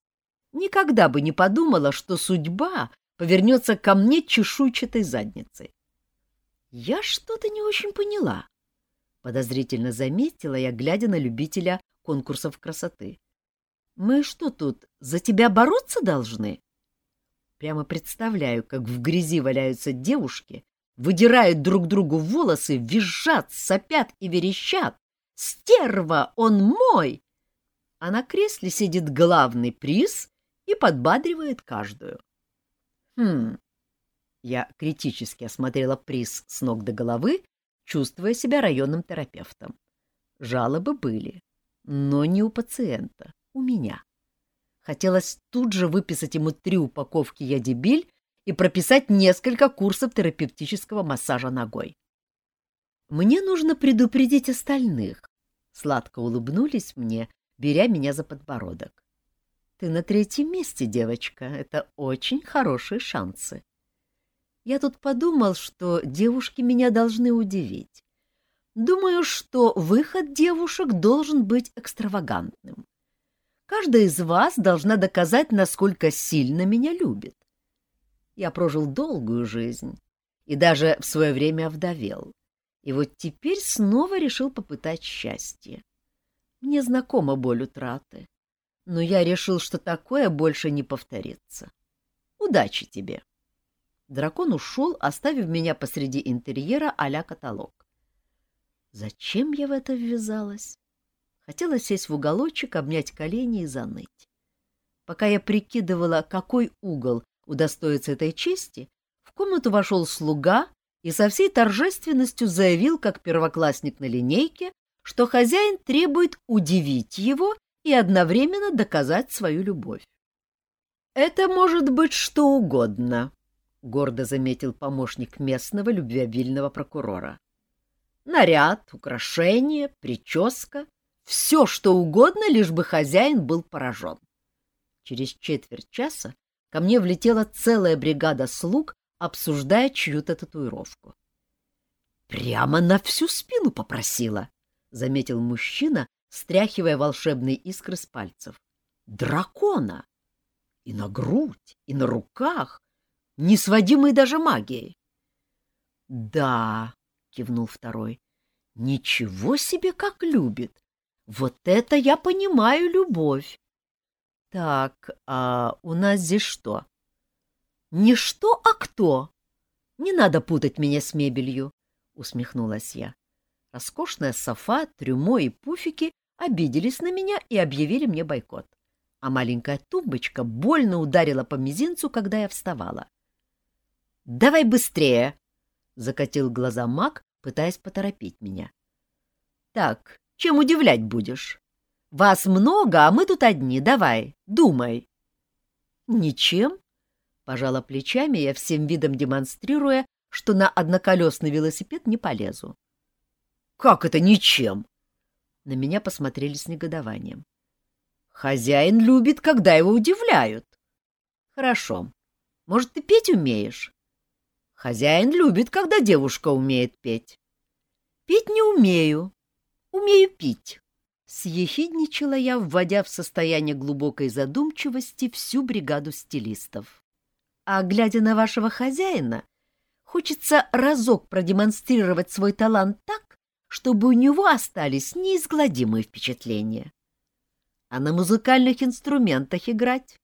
Speaker 1: Никогда бы не подумала, что судьба повернется ко мне чешуйчатой задницей. Я что-то не очень поняла. Подозрительно заметила я, глядя на любителя конкурсов красоты. Мы что тут, за тебя бороться должны? Прямо представляю, как в грязи валяются девушки, выдирают друг другу волосы, визжат, сопят и верещат. «Стерва! Он мой!» А на кресле сидит главный приз и подбадривает каждую. Хм. Я критически осмотрела приз с ног до головы, чувствуя себя районным терапевтом. Жалобы были, но не у пациента, у меня. Хотелось тут же выписать ему три упаковки ядибиль и прописать несколько курсов терапевтического массажа ногой. Мне нужно предупредить остальных. Сладко улыбнулись мне, беря меня за подбородок. Ты на третьем месте, девочка. Это очень хорошие шансы. Я тут подумал, что девушки меня должны удивить. Думаю, что выход девушек должен быть экстравагантным. Каждая из вас должна доказать, насколько сильно меня любит. Я прожил долгую жизнь и даже в свое время овдовел. И вот теперь снова решил попытать счастье. Мне знакома боль утраты, но я решил, что такое больше не повторится. Удачи тебе. Дракон ушел, оставив меня посреди интерьера а каталог. Зачем я в это ввязалась? Хотела сесть в уголочек, обнять колени и заныть. Пока я прикидывала, какой угол удостоится этой чести, в комнату вошел слуга и со всей торжественностью заявил, как первоклассник на линейке, что хозяин требует удивить его и одновременно доказать свою любовь. «Это может быть что угодно», — гордо заметил помощник местного любвеобильного прокурора. «Наряд, украшение, прическа — все что угодно, лишь бы хозяин был поражен». Через четверть часа ко мне влетела целая бригада слуг, обсуждая чью-то татуировку. «Прямо на всю спину попросила», — заметил мужчина, стряхивая волшебные искры с пальцев. «Дракона! И на грудь, и на руках, не сводимые даже магией!» «Да», — кивнул второй, — «ничего себе как любит! Вот это я понимаю любовь! Так, а у нас здесь что?» «Не что, а кто? Не надо путать меня с мебелью», — усмехнулась я. Роскошная софа, трюмо и пуфики обиделись на меня и объявили мне бойкот. А маленькая тумбочка больно ударила по мизинцу, когда я вставала. «Давай быстрее!» — закатил глаза маг, пытаясь поторопить меня. «Так, чем удивлять будешь? Вас много, а мы тут одни. Давай, думай!» «Ничем?» — пожала плечами я всем видом демонстрируя, что на одноколесный велосипед не полезу. «Как это ничем?» На меня посмотрели с негодованием. Хозяин любит, когда его удивляют. Хорошо. Может, ты петь умеешь? Хозяин любит, когда девушка умеет петь. Петь не умею. Умею пить. Съехидничала я, вводя в состояние глубокой задумчивости всю бригаду стилистов. А глядя на вашего хозяина, хочется разок продемонстрировать свой талант так, чтобы у него остались неизгладимые впечатления. А на музыкальных инструментах играть?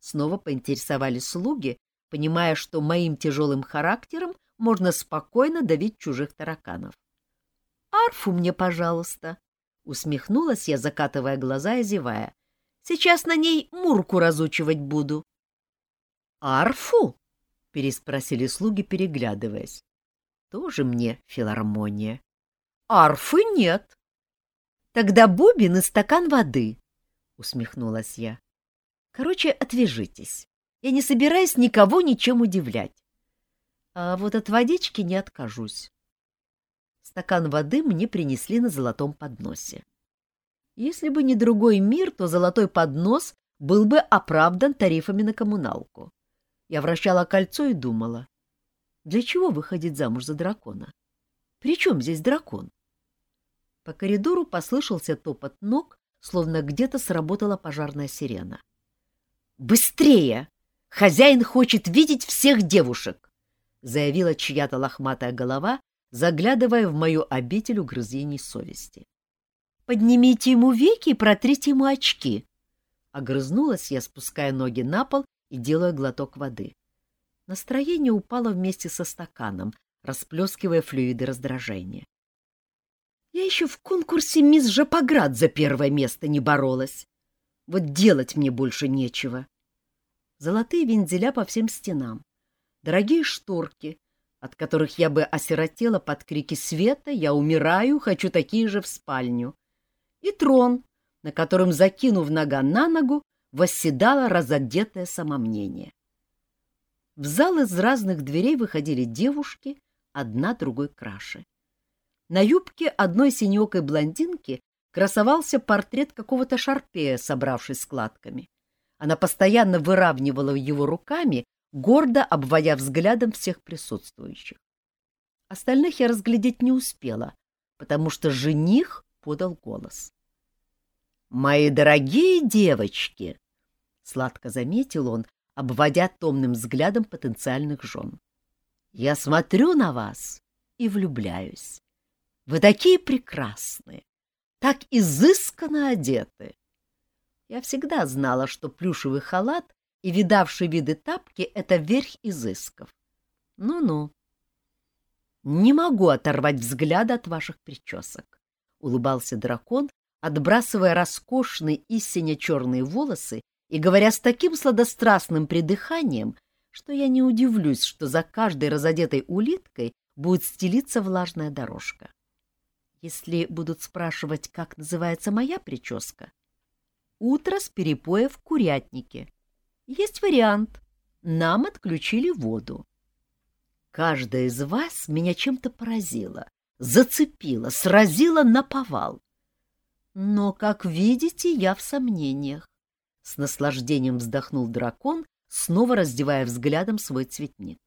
Speaker 1: Снова поинтересовались слуги, понимая, что моим тяжелым характером можно спокойно давить чужих тараканов. «Арфу мне, пожалуйста!» — усмехнулась я, закатывая глаза и зевая. «Сейчас на ней мурку разучивать буду». «Арфу?» — переспросили слуги, переглядываясь. «Тоже мне филармония». Арфы нет. Тогда бубен и стакан воды, — усмехнулась я. Короче, отвяжитесь. Я не собираюсь никого ничем удивлять. А вот от водички не откажусь. Стакан воды мне принесли на золотом подносе. Если бы не другой мир, то золотой поднос был бы оправдан тарифами на коммуналку. Я вращала кольцо и думала, для чего выходить замуж за дракона? При чем здесь дракон? По коридору послышался топот ног, словно где-то сработала пожарная сирена. «Быстрее! Хозяин хочет видеть всех девушек!» — заявила чья-то лохматая голова, заглядывая в мою обитель угрызений совести. «Поднимите ему веки и протрите ему очки!» Огрызнулась я, спуская ноги на пол и делая глоток воды. Настроение упало вместе со стаканом, расплескивая флюиды раздражения. Я еще в конкурсе «Мисс Жапоград» за первое место не боролась. Вот делать мне больше нечего. Золотые вензеля по всем стенам, дорогие шторки, от которых я бы осиротела под крики света «Я умираю, хочу такие же в спальню», и трон, на котором, закинув нога на ногу, восседало разодетое самомнение. В зал из разных дверей выходили девушки, одна другой краше. На юбке одной синекой блондинки красовался портрет какого-то шарпея, собравшись складками. Она постоянно выравнивала его руками, гордо обводя взглядом всех присутствующих. Остальных я разглядеть не успела, потому что жених подал голос. «Мои дорогие девочки!» — сладко заметил он, обводя томным взглядом потенциальных жен. «Я смотрю на вас и влюбляюсь. Вы такие прекрасные, так изысканно одеты. Я всегда знала, что плюшевый халат и видавшие виды тапки — это верх изысков. Ну-ну. Не могу оторвать взгляда от ваших причесок, — улыбался дракон, отбрасывая роскошные истинно черные волосы и говоря с таким сладострастным придыханием, что я не удивлюсь, что за каждой разодетой улиткой будет стелиться влажная дорожка. Если будут спрашивать, как называется моя прическа, утро с перепоя в курятнике. Есть вариант. Нам отключили воду. Каждая из вас меня чем-то поразила, зацепила, сразила на повал. Но, как видите, я в сомнениях. С наслаждением вздохнул дракон, снова раздевая взглядом свой цветник.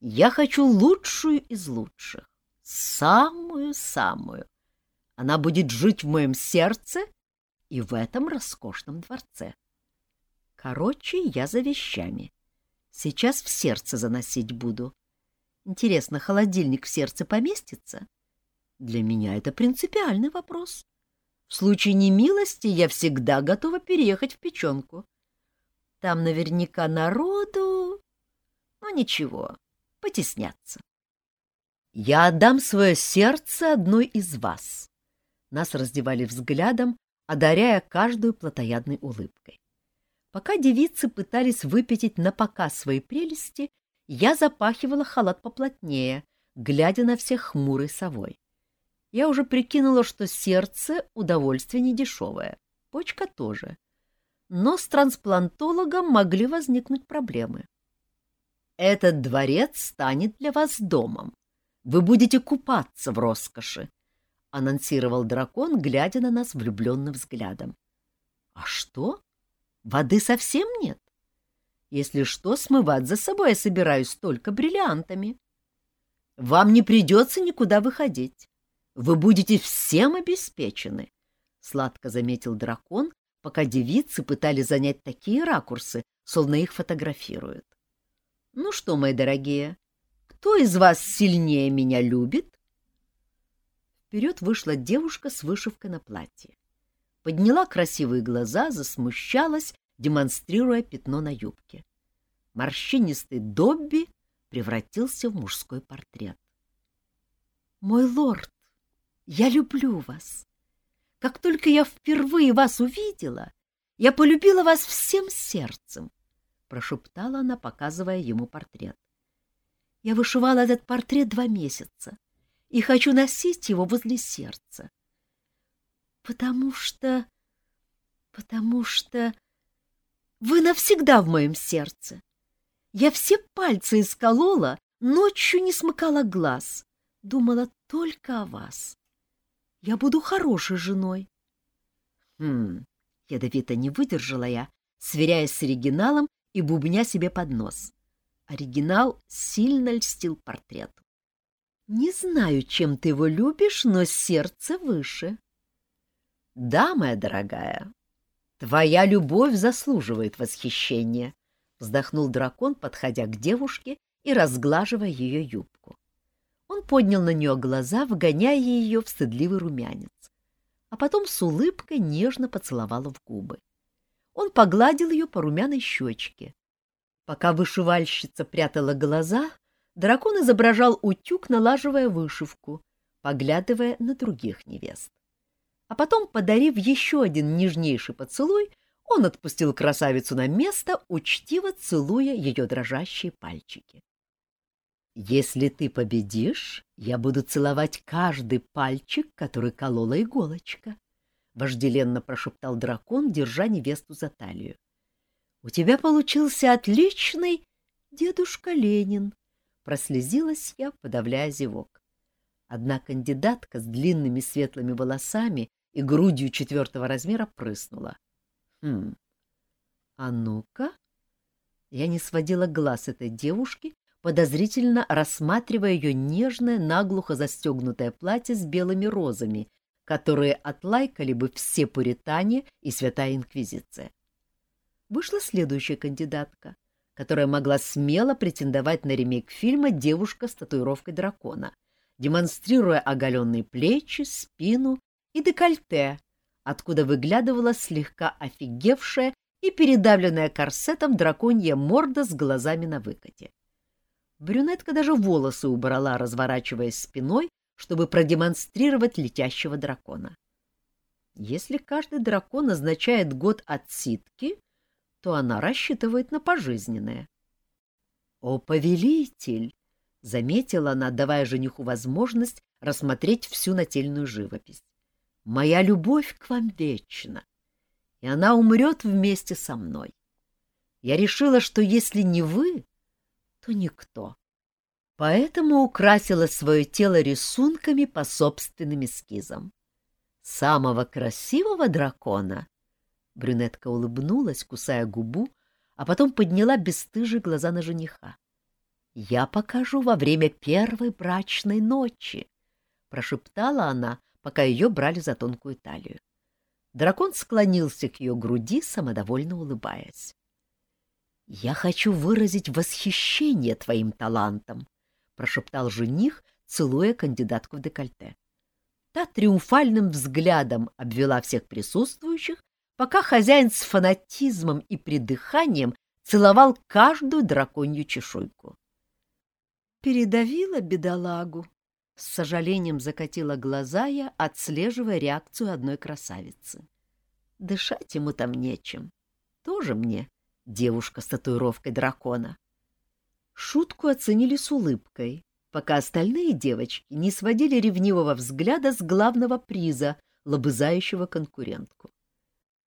Speaker 1: Я хочу лучшую из лучших, самую-самую. Она будет жить в моем сердце и в этом роскошном дворце. Короче, я за вещами. Сейчас в сердце заносить буду. Интересно, холодильник в сердце поместится? Для меня это принципиальный вопрос. В случае немилости я всегда готова переехать в печенку. Там наверняка народу... Ну, ничего, потеснятся. Я отдам свое сердце одной из вас. Нас раздевали взглядом, одаряя каждую плотоядной улыбкой. Пока девицы пытались выпятить на показ свои прелести, я запахивала халат поплотнее, глядя на всех хмурой совой. Я уже прикинула, что сердце — удовольствие недешевое, почка тоже. Но с трансплантологом могли возникнуть проблемы. Этот дворец станет для вас домом. Вы будете купаться в роскоши, — анонсировал дракон, глядя на нас влюбленным взглядом. — А что? Воды совсем нет? Если что, смывать за собой я собираюсь только бриллиантами. Вам не придется никуда выходить. Вы будете всем обеспечены, — сладко заметил дракон, пока девицы пытались занять такие ракурсы, словно их фотографируют. — Ну что, мои дорогие, кто из вас сильнее меня любит? Вперед вышла девушка с вышивкой на платье. Подняла красивые глаза, засмущалась, демонстрируя пятно на юбке. Морщинистый Добби превратился в мужской портрет. — Мой лорд, я люблю вас. Как только я впервые вас увидела, я полюбила вас всем сердцем, — прошептала она, показывая ему портрет. Я вышивала этот портрет два месяца, и хочу носить его возле сердца. Потому что... потому что... Вы навсегда в моем сердце. Я все пальцы исколола, ночью не смыкала глаз, думала только о вас. Я буду хорошей женой. Хм, ядовито не выдержала я, сверяясь с оригиналом и бубня себе под нос. Оригинал сильно льстил портрету. Не знаю, чем ты его любишь, но сердце выше. Да, моя дорогая, твоя любовь заслуживает восхищения, вздохнул дракон, подходя к девушке и разглаживая ее юбку. Он поднял на нее глаза, вгоняя ее в стыдливый румянец, а потом с улыбкой нежно поцеловал в губы. Он погладил ее по румяной щечке. Пока вышивальщица прятала глаза, дракон изображал утюг, налаживая вышивку, поглядывая на других невест. А потом, подарив еще один нежнейший поцелуй, он отпустил красавицу на место, учтиво целуя ее дрожащие пальчики. «Если ты победишь, я буду целовать каждый пальчик, который колола иголочка», — вожделенно прошептал дракон, держа невесту за талию. «У тебя получился отличный дедушка Ленин», — прослезилась я, подавляя зевок. Одна кандидатка с длинными светлыми волосами и грудью четвертого размера прыснула. Хм. А ну-ка. Я не сводила глаз этой девушки, подозрительно рассматривая ее нежное, наглухо застегнутое платье с белыми розами, которые отлайкали бы все пуритане и святая инквизиция. Вышла следующая кандидатка, которая могла смело претендовать на ремейк фильма «Девушка с татуировкой дракона», демонстрируя оголенные плечи, спину и декольте, откуда выглядывала слегка офигевшая и передавленная корсетом драконья морда с глазами на выкате. Брюнетка даже волосы убрала, разворачиваясь спиной, чтобы продемонстрировать летящего дракона. Если каждый дракон означает год отсидки, то она рассчитывает на пожизненное. — О, повелитель! — заметила она, давая жениху возможность рассмотреть всю нательную живопись моя любовь к вам вечна, и она умрет вместе со мной. Я решила, что если не вы, то никто. Поэтому украсила свое тело рисунками по собственным эскизам. Самого красивого дракона Брюнетка улыбнулась, кусая губу, а потом подняла бесстыжие глаза на жениха. «Я покажу во время первой брачной ночи», — прошептала она, пока ее брали за тонкую талию. Дракон склонился к ее груди, самодовольно улыбаясь. — Я хочу выразить восхищение твоим талантом, — прошептал жених, целуя кандидатку в декольте. Та триумфальным взглядом обвела всех присутствующих, пока хозяин с фанатизмом и придыханием целовал каждую драконью чешуйку. Передавила бедолагу, с сожалением закатила глаза я, отслеживая реакцию одной красавицы. Дышать ему там нечем. Тоже мне девушка с татуировкой дракона. Шутку оценили с улыбкой, пока остальные девочки не сводили ревнивого взгляда с главного приза, лобызающего конкурентку.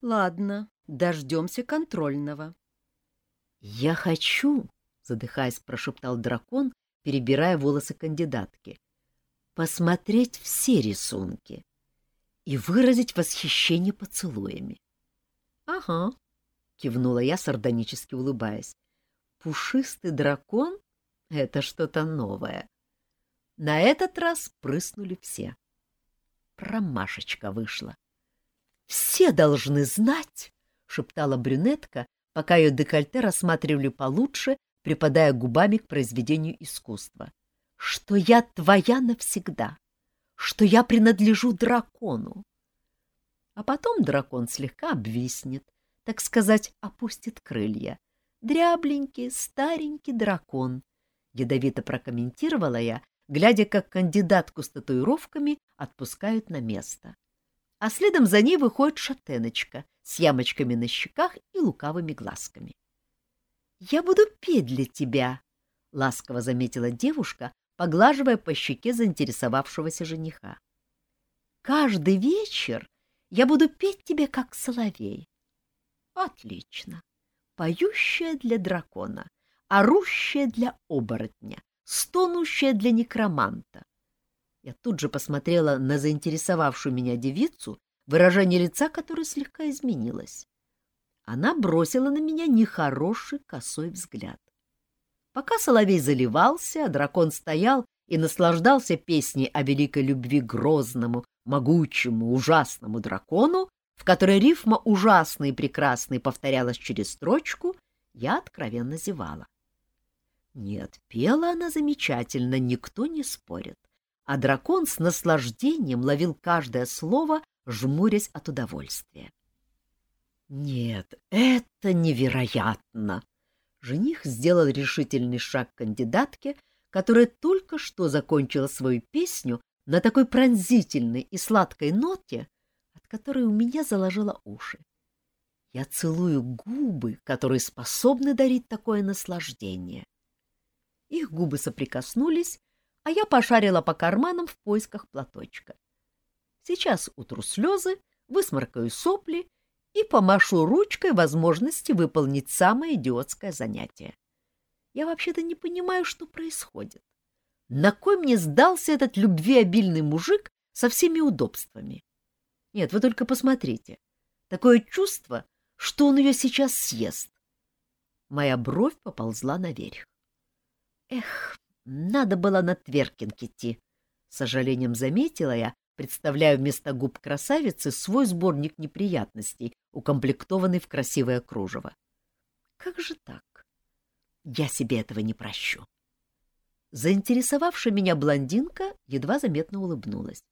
Speaker 1: Ладно, дождемся контрольного. — Я хочу, — задыхаясь, прошептал дракон, перебирая волосы кандидатки, посмотреть все рисунки и выразить восхищение поцелуями. — Ага, — кивнула я, сардонически улыбаясь. — Пушистый дракон — это что-то новое. На этот раз прыснули все. Промашечка вышла. — Все должны знать, — шептала брюнетка, пока ее декольте рассматривали получше, припадая губами к произведению искусства. — что я твоя навсегда, что я принадлежу дракону. А потом дракон слегка обвиснет, так сказать, опустит крылья. Дрябленький, старенький дракон, — ядовито прокомментировала я, глядя, как кандидатку с татуировками отпускают на место. А следом за ней выходит шатеночка с ямочками на щеках и лукавыми глазками. — Я буду петь для тебя, — ласково заметила девушка, поглаживая по щеке заинтересовавшегося жениха. «Каждый вечер я буду петь тебе, как соловей». «Отлично. Поющая для дракона, орущая для оборотня, стонущая для некроманта. Я тут же посмотрела на заинтересовавшую меня девицу, выражение лица которой слегка изменилось. Она бросила на меня нехороший косой взгляд. Пока соловей заливался, а дракон стоял и наслаждался песней о великой любви грозному, могучему, ужасному дракону, в которой рифма «ужасный» и «прекрасный» повторялась через строчку, я откровенно зевала. Нет, пела она замечательно, никто не спорит. А дракон с наслаждением ловил каждое слово, жмурясь от удовольствия. Нет, это невероятно! Жених сделал решительный шаг к кандидатке, которая только что закончила свою песню на такой пронзительной и сладкой ноте, от которой у меня заложило уши. Я целую губы, которые способны дарить такое наслаждение. Их губы соприкоснулись, а я пошарила по карманам в поисках платочка. Сейчас утру слезы, высморкаю сопли и помашу ручкой возможности выполнить самое идиотское занятие. Я вообще-то не понимаю, что происходит. На кой мне сдался этот любвеобильный мужик со всеми удобствами? Нет, вы только посмотрите. Такое чувство, что он ее сейчас съест. Моя бровь поползла наверх. Эх, надо было на Тверкинг идти. С сожалением заметила я, представляя вместо губ красавицы свой сборник неприятностей, укомплектованный в красивое кружево. Как же так? Я себе этого не прощу. Заинтересовавшая меня блондинка едва заметно улыбнулась.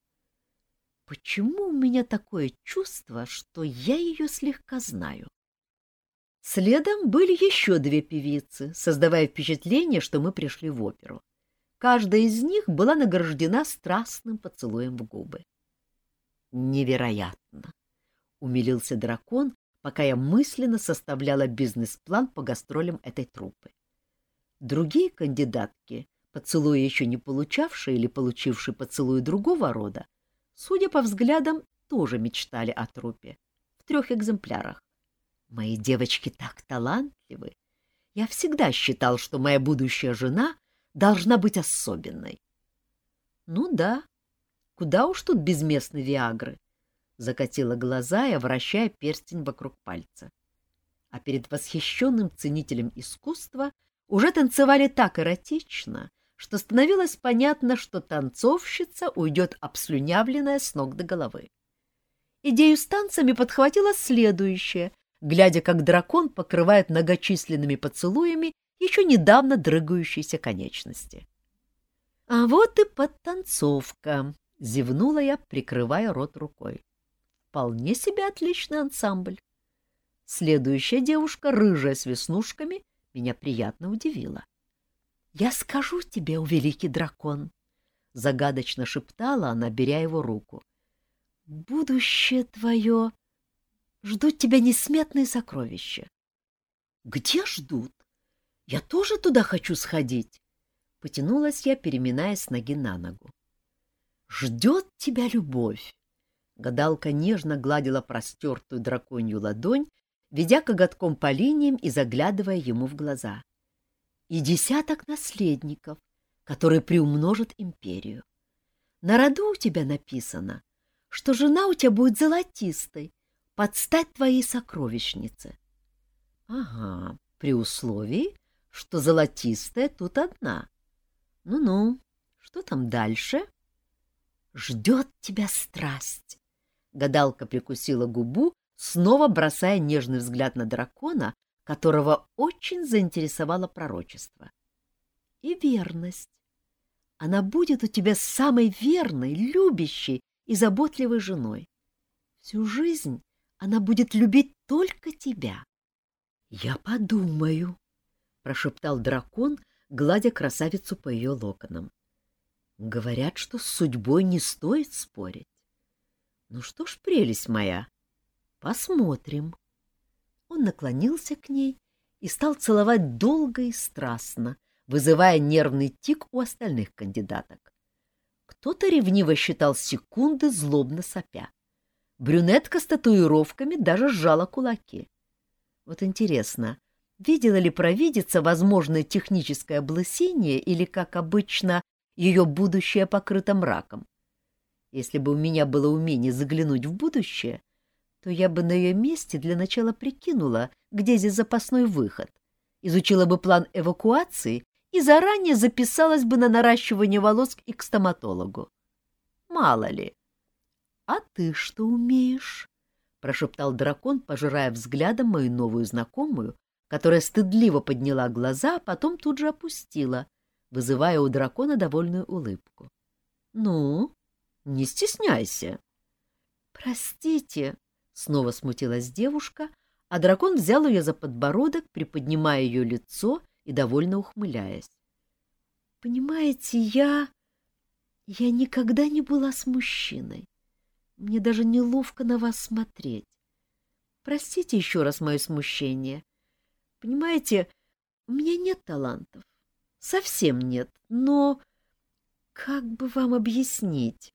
Speaker 1: Почему у меня такое чувство, что я ее слегка знаю? Следом были еще две певицы, создавая впечатление, что мы пришли в оперу. Каждая из них была награждена страстным поцелуем в губы. «Невероятно!» — умилился дракон, пока я мысленно составляла бизнес-план по гастролям этой труппы. Другие кандидатки, поцелуя еще не получавшие или получившие поцелуи другого рода, судя по взглядам, тоже мечтали о трупе в трех экземплярах. Мои девочки так талантливы. Я всегда считал, что моя будущая жена должна быть особенной. Ну да, куда уж тут без местной Виагры? Закатила глаза и вращая перстень вокруг пальца. А перед восхищенным ценителем искусства уже танцевали так эротично, что становилось понятно, что танцовщица уйдет обслюнявленная с ног до головы. Идею с танцами подхватила следующая, глядя, как дракон покрывает многочисленными поцелуями еще недавно дрыгающиеся конечности. — А вот и подтанцовка, — зевнула я, прикрывая рот рукой. Вполне себе отличный ансамбль. Следующая девушка, рыжая с веснушками, меня приятно удивила. — Я скажу тебе, о великий дракон, — загадочно шептала она, беря его руку. — Будущее твое Ждут тебя несметные сокровища. Где ждут? Я тоже туда хочу сходить. Потянулась я, переминаясь с ноги на ногу. Ждет тебя любовь. Гадалка нежно гладила простертую драконью ладонь, ведя коготком по линиям и заглядывая ему в глаза. И десяток наследников, которые приумножат империю. На роду у тебя написано, что жена у тебя будет золотистой, подстать твоей сокровищнице. — Ага, при условии, что золотистая тут одна. Ну-ну, что там дальше? — Ждет тебя страсть. Гадалка прикусила губу, снова бросая нежный взгляд на дракона, которого очень заинтересовало пророчество. И верность. Она будет у тебя самой верной, любящей и заботливой женой. Всю жизнь она будет любить только тебя. — Я подумаю, — прошептал дракон, гладя красавицу по ее локонам. Говорят, что с судьбой не стоит спорить. Ну что ж, прелесть моя, посмотрим. Он наклонился к ней и стал целовать долго и страстно, вызывая нервный тик у остальных кандидаток. Кто-то ревниво считал секунды, злобно сопя. Брюнетка с татуировками даже сжала кулаки. Вот интересно, видела ли провидица возможное техническое облысение или, как обычно, ее будущее покрыто мраком? Если бы у меня было умение заглянуть в будущее, то я бы на ее месте для начала прикинула, где здесь запасной выход, изучила бы план эвакуации и заранее записалась бы на наращивание волос к стоматологу. Мало ли. — А ты что умеешь? — прошептал дракон, пожирая взглядом мою новую знакомую, которая стыдливо подняла глаза, а потом тут же опустила, вызывая у дракона довольную улыбку. — Ну, не стесняйся. — Простите, — снова смутилась девушка, а дракон взял ее за подбородок, приподнимая ее лицо и довольно ухмыляясь. «Понимаете, я... я никогда не была с мужчиной. Мне даже неловко на вас смотреть. Простите еще раз мое смущение. Понимаете, у меня нет талантов. Совсем нет, но... Как бы вам объяснить?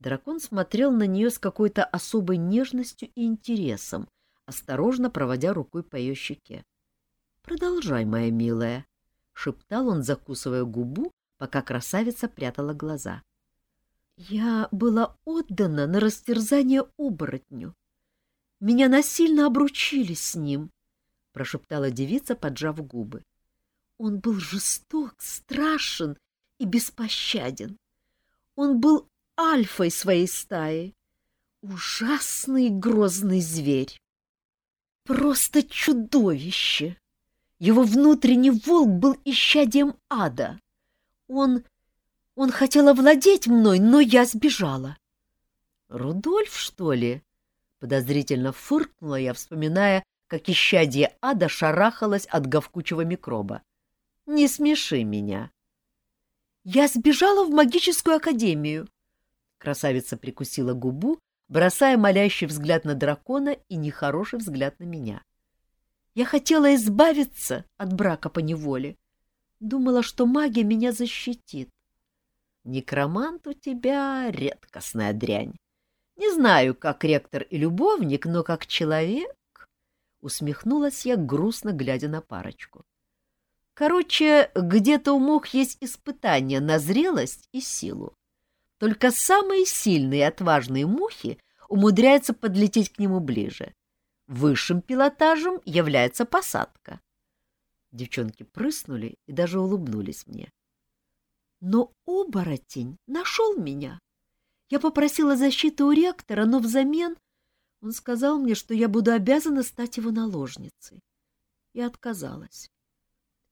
Speaker 1: Дракон смотрел на нее с какой-то особой нежностью и интересом, осторожно проводя рукой по ее щеке. Продолжай, моя милая, — шептал он, закусывая губу, пока красавица прятала глаза. Я была отдана на растерзание оборотню. Меня насильно обручили с ним, — прошептала девица, поджав губы. Он был жесток, страшен и беспощаден. Он был альфой своей стаи. Ужасный грозный зверь. Просто чудовище! Его внутренний волк был исчадием ада. Он... он хотел овладеть мной, но я сбежала. — Рудольф, что ли? — подозрительно фыркнула я, вспоминая, как исчадие ада шарахалось от говкучего микроба. — Не смеши меня. — Я сбежала в магическую академию. Красавица прикусила губу, бросая молящий взгляд на дракона и нехороший взгляд на меня. — я хотела избавиться от брака по неволе. Думала, что магия меня защитит. Некромант у тебя редкостная дрянь. Не знаю, как ректор и любовник, но как человек... Усмехнулась я, грустно глядя на парочку. Короче, где-то у мух есть испытания на зрелость и силу. Только самые сильные и отважные мухи умудряются подлететь к нему ближе. Высшим пилотажем является посадка. Девчонки прыснули и даже улыбнулись мне. Но оборотень нашел меня. Я попросила защиты у ректора, но взамен он сказал мне, что я буду обязана стать его наложницей. И отказалась.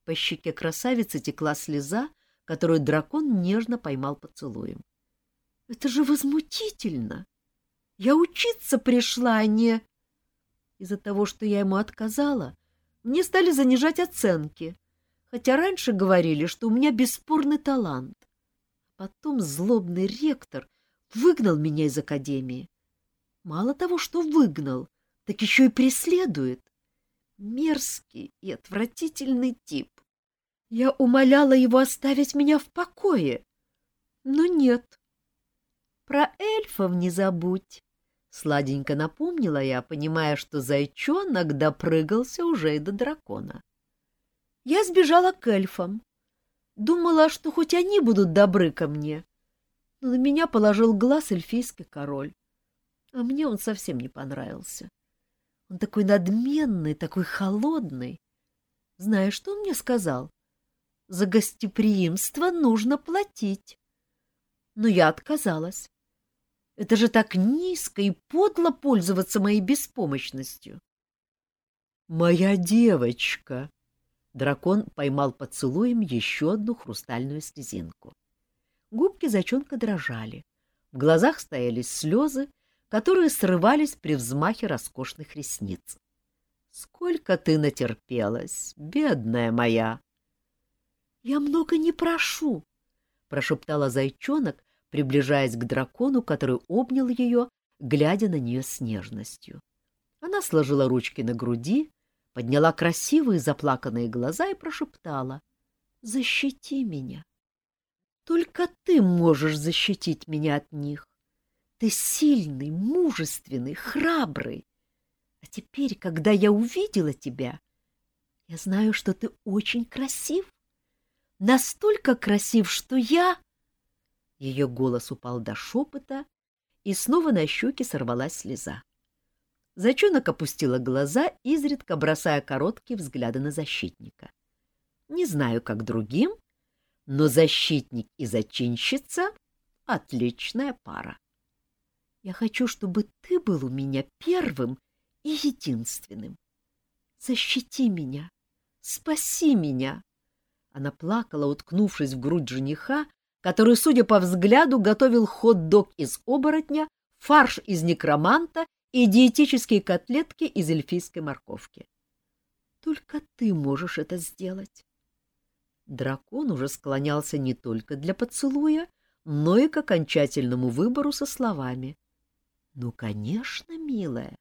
Speaker 1: По щеке красавицы текла слеза, которую дракон нежно поймал поцелуем. — Это же возмутительно! Я учиться пришла, а не... Из-за того, что я ему отказала, мне стали занижать оценки, хотя раньше говорили, что у меня бесспорный талант. Потом злобный ректор выгнал меня из академии. Мало того, что выгнал, так еще и преследует. Мерзкий и отвратительный тип. Я умоляла его оставить меня в покое, но нет. Про эльфов не забудь. Сладенько напомнила я, понимая, что зайчонок допрыгался уже и до дракона. Я сбежала к эльфам. Думала, что хоть они будут добры ко мне. Но на меня положил глаз эльфийский король. А мне он совсем не понравился. Он такой надменный, такой холодный. Знаешь, что он мне сказал? За гостеприимство нужно платить. Но я отказалась. Это же так низко и подло пользоваться моей беспомощностью. «Моя девочка!» Дракон поймал поцелуем еще одну хрустальную слезинку. Губки зайчонка дрожали. В глазах стояли слезы, которые срывались при взмахе роскошных ресниц. «Сколько ты натерпелась, бедная моя!» «Я много не прошу», — прошептала зайчонок, приближаясь к дракону, который обнял ее, глядя на нее с нежностью. Она сложила ручки на груди, подняла красивые заплаканные глаза и прошептала. — Защити меня. Только ты можешь защитить меня от них. Ты сильный, мужественный, храбрый. А теперь, когда я увидела тебя, я знаю, что ты очень красив. Настолько красив, что я... Ее голос упал до шепота, и снова на щеки сорвалась слеза. Зайчонок опустила глаза, изредка бросая короткие взгляды на защитника. Не знаю, как другим, но защитник и зачинщица — отличная пара. Я хочу, чтобы ты был у меня первым и единственным. Защити меня, спаси меня. Она плакала, уткнувшись в грудь жениха, который, судя по взгляду, готовил хот-дог из оборотня, фарш из некроманта и диетические котлетки из эльфийской морковки. Только ты можешь это сделать. Дракон уже склонялся не только для поцелуя, но и к окончательному выбору со словами. — Ну, конечно, милая,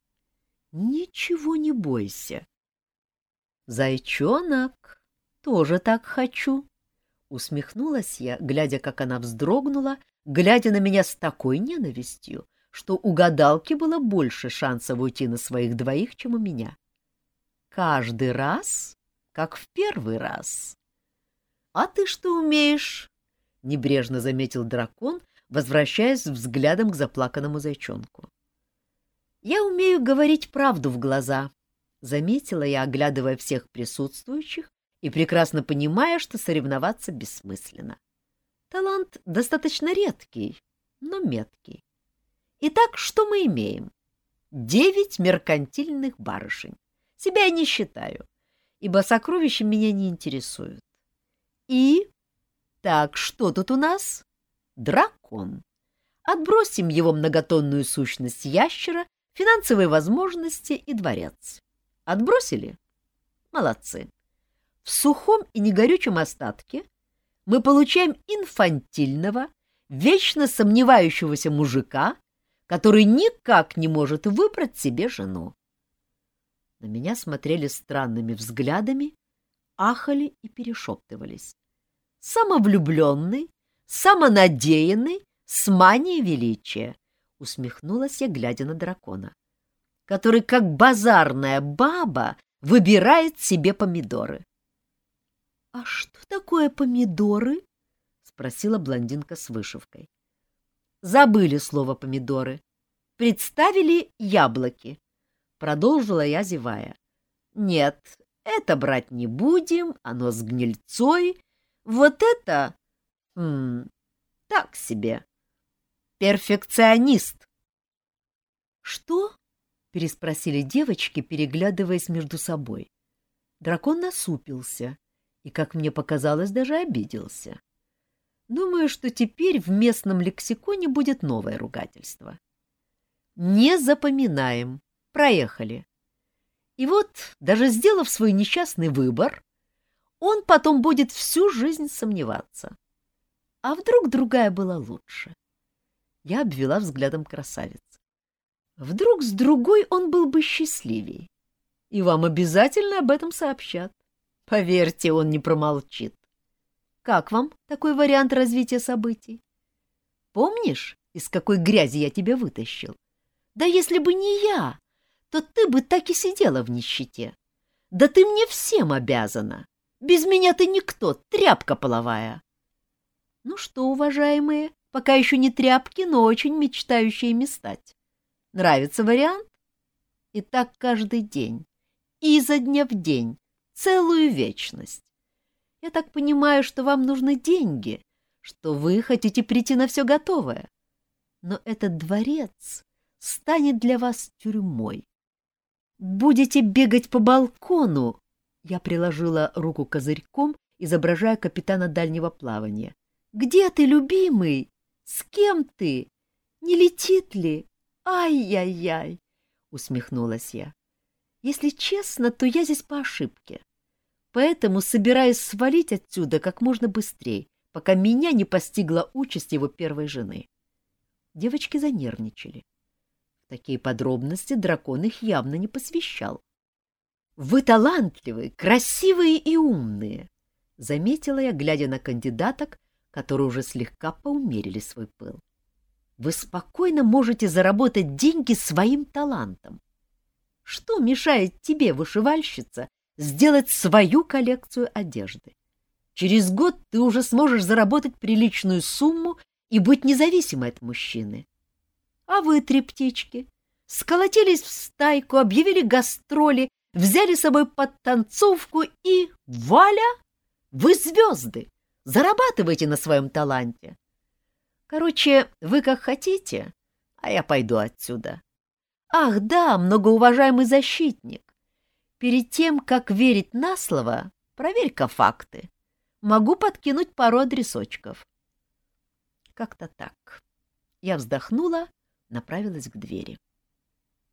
Speaker 1: ничего не бойся. — Зайчонок, тоже так хочу, — усмехнулась я, глядя, как она вздрогнула, глядя на меня с такой ненавистью, что у гадалки было больше шансов уйти на своих двоих, чем у меня. Каждый раз, как в первый раз. «А ты что умеешь?» — небрежно заметил дракон, возвращаясь взглядом к заплаканному зайчонку. «Я умею говорить правду в глаза», — заметила я, оглядывая всех присутствующих и прекрасно понимая, что соревноваться бессмысленно. Талант достаточно редкий, но меткий. Итак, что мы имеем? Девять меркантильных барышень. Себя я не считаю, ибо сокровища меня не интересуют. И... Так, что тут у нас? Дракон. Отбросим его многотонную сущность ящера, финансовые возможности и дворец. Отбросили? Молодцы. В сухом и негорючем остатке мы получаем инфантильного, вечно сомневающегося мужика, который никак не может выбрать себе жену. На меня смотрели странными взглядами, ахали и перешептывались. Самовлюбленный, самонадеянный, с манией величия, усмехнулась я, глядя на дракона, который, как базарная баба, выбирает себе помидоры. — А что такое помидоры? — спросила блондинка с вышивкой. — Забыли слово помидоры. Представили яблоки. Продолжила я, зевая. — Нет, это брать не будем, оно с гнильцой. Вот это... М так себе. Перфекционист. Что? переспросили девочки, переглядываясь между собой. Дракон насупился и, как мне показалось, даже обиделся. Думаю, что теперь в местном лексиконе будет новое ругательство. Не запоминаем. Проехали. И вот, даже сделав свой несчастный выбор, он потом будет всю жизнь сомневаться. А вдруг другая была лучше? Я обвела взглядом красавиц. Вдруг с другой он был бы счастливее. И вам обязательно об этом сообщат. Поверьте, он не промолчит. Как вам такой вариант развития событий? Помнишь, из какой грязи я тебя вытащил? Да если бы не я, то ты бы так и сидела в нищете. Да ты мне всем обязана. Без меня ты никто, тряпка половая. Ну что, уважаемые, пока еще не тряпки, но очень мечтающие ими стать. Нравится вариант? И так каждый день, изо дня в день, целую вечность. Я так понимаю, что вам нужны деньги, что вы хотите прийти на все готовое. Но этот дворец станет для вас тюрьмой. Будете бегать по балкону. Я приложила руку козырьком, изображая капитана дальнего плавания. Где ты, любимый? С кем ты? Не летит ли? Ай-яй-яй! Усмехнулась я. Если честно, то я здесь по ошибке. Поэтому собираюсь свалить отсюда как можно быстрее, пока меня не постигла участь его первой жены. Девочки занервничали. Такие подробности дракон их явно не посвящал. Вы талантливые, красивые и умные. — заметила я, глядя на кандидаток, которые уже слегка поумерили свой пыл. «Вы спокойно можете заработать деньги своим талантом. Что мешает тебе, вышивальщица, сделать свою коллекцию одежды? Через год ты уже сможешь заработать приличную сумму и быть независимой от мужчины. А вы, три птички, сколотились в стайку, объявили гастроли, взяли с собой подтанцовку и вуаля! Вы звезды, зарабатывайте на своем таланте. Короче, вы как хотите, а я пойду отсюда. Ах, да, многоуважаемый защитник. Перед тем, как верить на слово, проверь-ка факты. Могу подкинуть пару адресочков. Как-то так. Я вздохнула, направилась к двери.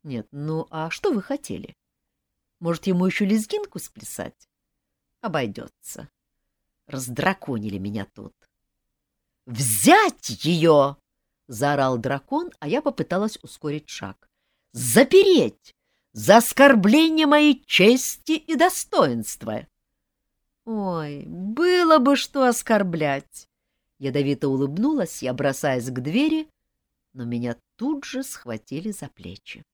Speaker 1: Нет, ну а что вы хотели? Может, ему еще лезгинку сплясать? Обойдется. Раздраконили меня тут. «Взять ее!» — заорал дракон, а я попыталась ускорить шаг. «Запереть! За оскорбление моей чести и достоинства!» «Ой, было бы что оскорблять!» Ядовито улыбнулась я, бросаясь к двери, но меня тут же схватили за плечи.